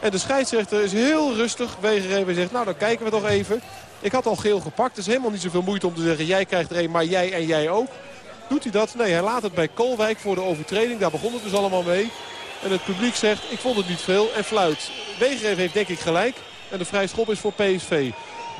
En de scheidsrechter is heel rustig. Wegereven zegt, nou dan kijken we toch even. Ik had al geel gepakt. Het is helemaal niet zoveel moeite om te zeggen... jij krijgt er een, maar jij en jij ook. Doet hij dat? Nee, hij laat het bij Kolwijk voor de overtreding. Daar begon het dus allemaal mee. En het publiek zegt, ik vond het niet veel en fluit. Wegereven heeft denk ik gelijk. En de vrije schop is voor PSV.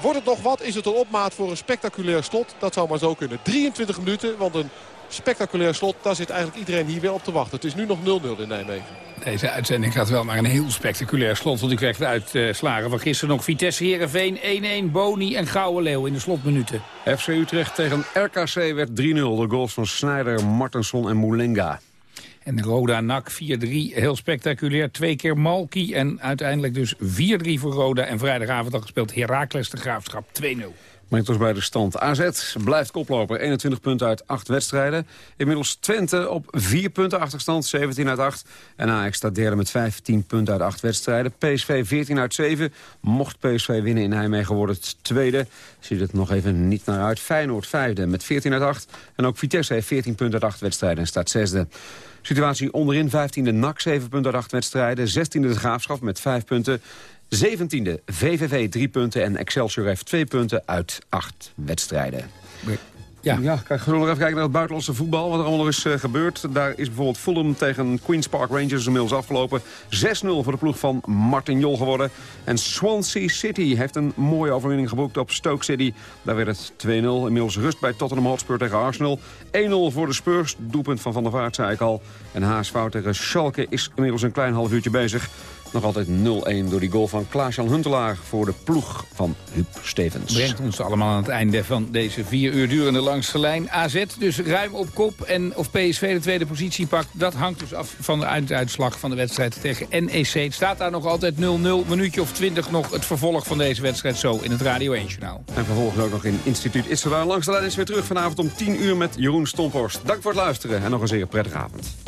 Wordt het nog wat? Is het een opmaat voor een spectaculair slot? Dat zou maar zo kunnen. 23 minuten, want een spectaculair slot, daar zit eigenlijk iedereen hier weer op te wachten. Het is nu nog 0-0 in Nijmegen. Deze uitzending gaat wel naar een heel spectaculair slot. Want ik de uitslagen van gisteren nog. Vitesse Heerenveen 1-1, Boni en Gouden Leeuw in de slotminuten. FC Utrecht tegen RKC werd 3-0. De goals van Sneijder, Martensson en Moulenga. En Roda NAC 4-3, heel spectaculair. Twee keer Malki en uiteindelijk dus 4-3 voor Roda. En vrijdagavond al gespeeld Heracles de Graafschap 2-0. Brengt ons bij de stand. AZ blijft koploper. 21 punten uit 8 wedstrijden. Inmiddels Twente op 4 punten achterstand. 17 uit 8. En Ajax staat derde met 15 punten uit 8 wedstrijden. PSV 14 uit 7. Mocht PSV winnen in Nijmegen wordt het tweede. Ziet het nog even niet naar uit. Feyenoord vijfde met 14 uit 8. En ook Vitesse heeft 14 punten uit 8 wedstrijden en staat zesde. Situatie onderin 15e NAC 7 punten uit 8 wedstrijden. 16e de Graafschap met 5 punten. 17e VVV 3 punten en Excelsior heeft 2 punten uit 8 wedstrijden. Ja. ja, kijk, zullen we nog even kijken naar het buitenlandse voetbal. Wat er allemaal nog is uh, gebeurd. Daar is bijvoorbeeld Fulham tegen Queen's Park Rangers inmiddels afgelopen. 6-0 voor de ploeg van Martin Jol geworden. En Swansea City heeft een mooie overwinning geboekt op Stoke City. Daar werd het 2-0. Inmiddels rust bij Tottenham Hotspur tegen Arsenal. 1-0 voor de Spurs. Doelpunt van Van der Vaart, zei ik al. En HSV tegen Schalke is inmiddels een klein half uurtje bezig. Nog altijd 0-1 door die goal van Klaas-Jan Huntelaar voor de ploeg van Huub Stevens. Brengt ons allemaal aan het einde van deze vier uur durende langste lijn. AZ dus ruim op kop en of PSV de tweede positie pakt... dat hangt dus af van de uitslag van de wedstrijd tegen NEC. Het staat daar nog altijd 0-0, minuutje of 20 nog het vervolg van deze wedstrijd zo in het Radio 1-journaal. En vervolgens ook nog in instituut Itzela. Langs de lijn is weer terug vanavond om 10 uur met Jeroen Stomphorst. Dank voor het luisteren en nog een zeer prettige avond.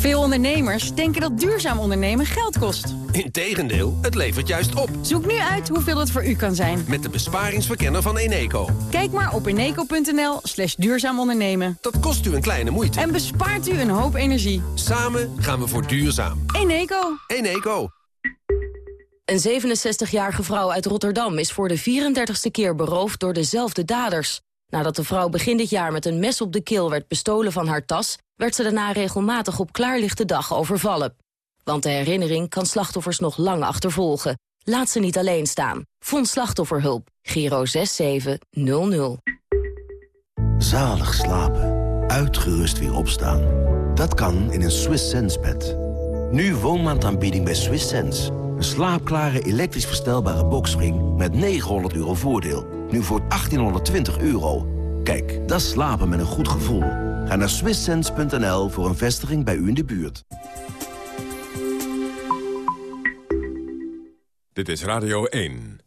Veel ondernemers denken dat duurzaam ondernemen geld kost. Integendeel, het levert juist op. Zoek nu uit hoeveel het voor u kan zijn. Met de besparingsverkenner van Eneco. Kijk maar op eneco.nl slash duurzaam ondernemen. Dat kost u een kleine moeite. En bespaart u een hoop energie. Samen gaan we voor duurzaam. Eneco. Eneco. Een 67-jarige vrouw uit Rotterdam is voor de 34ste keer beroofd door dezelfde daders. Nadat de vrouw begin dit jaar met een mes op de keel werd bestolen van haar tas... werd ze daarna regelmatig op klaarlichte dag overvallen. Want de herinnering kan slachtoffers nog lang achtervolgen. Laat ze niet alleen staan. Vond slachtofferhulp. Giro 6700. Zalig slapen. Uitgerust weer opstaan. Dat kan in een Swiss Sense bed. Nu woonmaandaanbieding bij Swiss Sense. Een slaapklare elektrisch verstelbare boxspring met 900 euro voordeel. Nu voor 1820 euro. Kijk, dat slapen met een goed gevoel. Ga naar swisssense.nl voor een vestiging bij u in de buurt. Dit is Radio 1.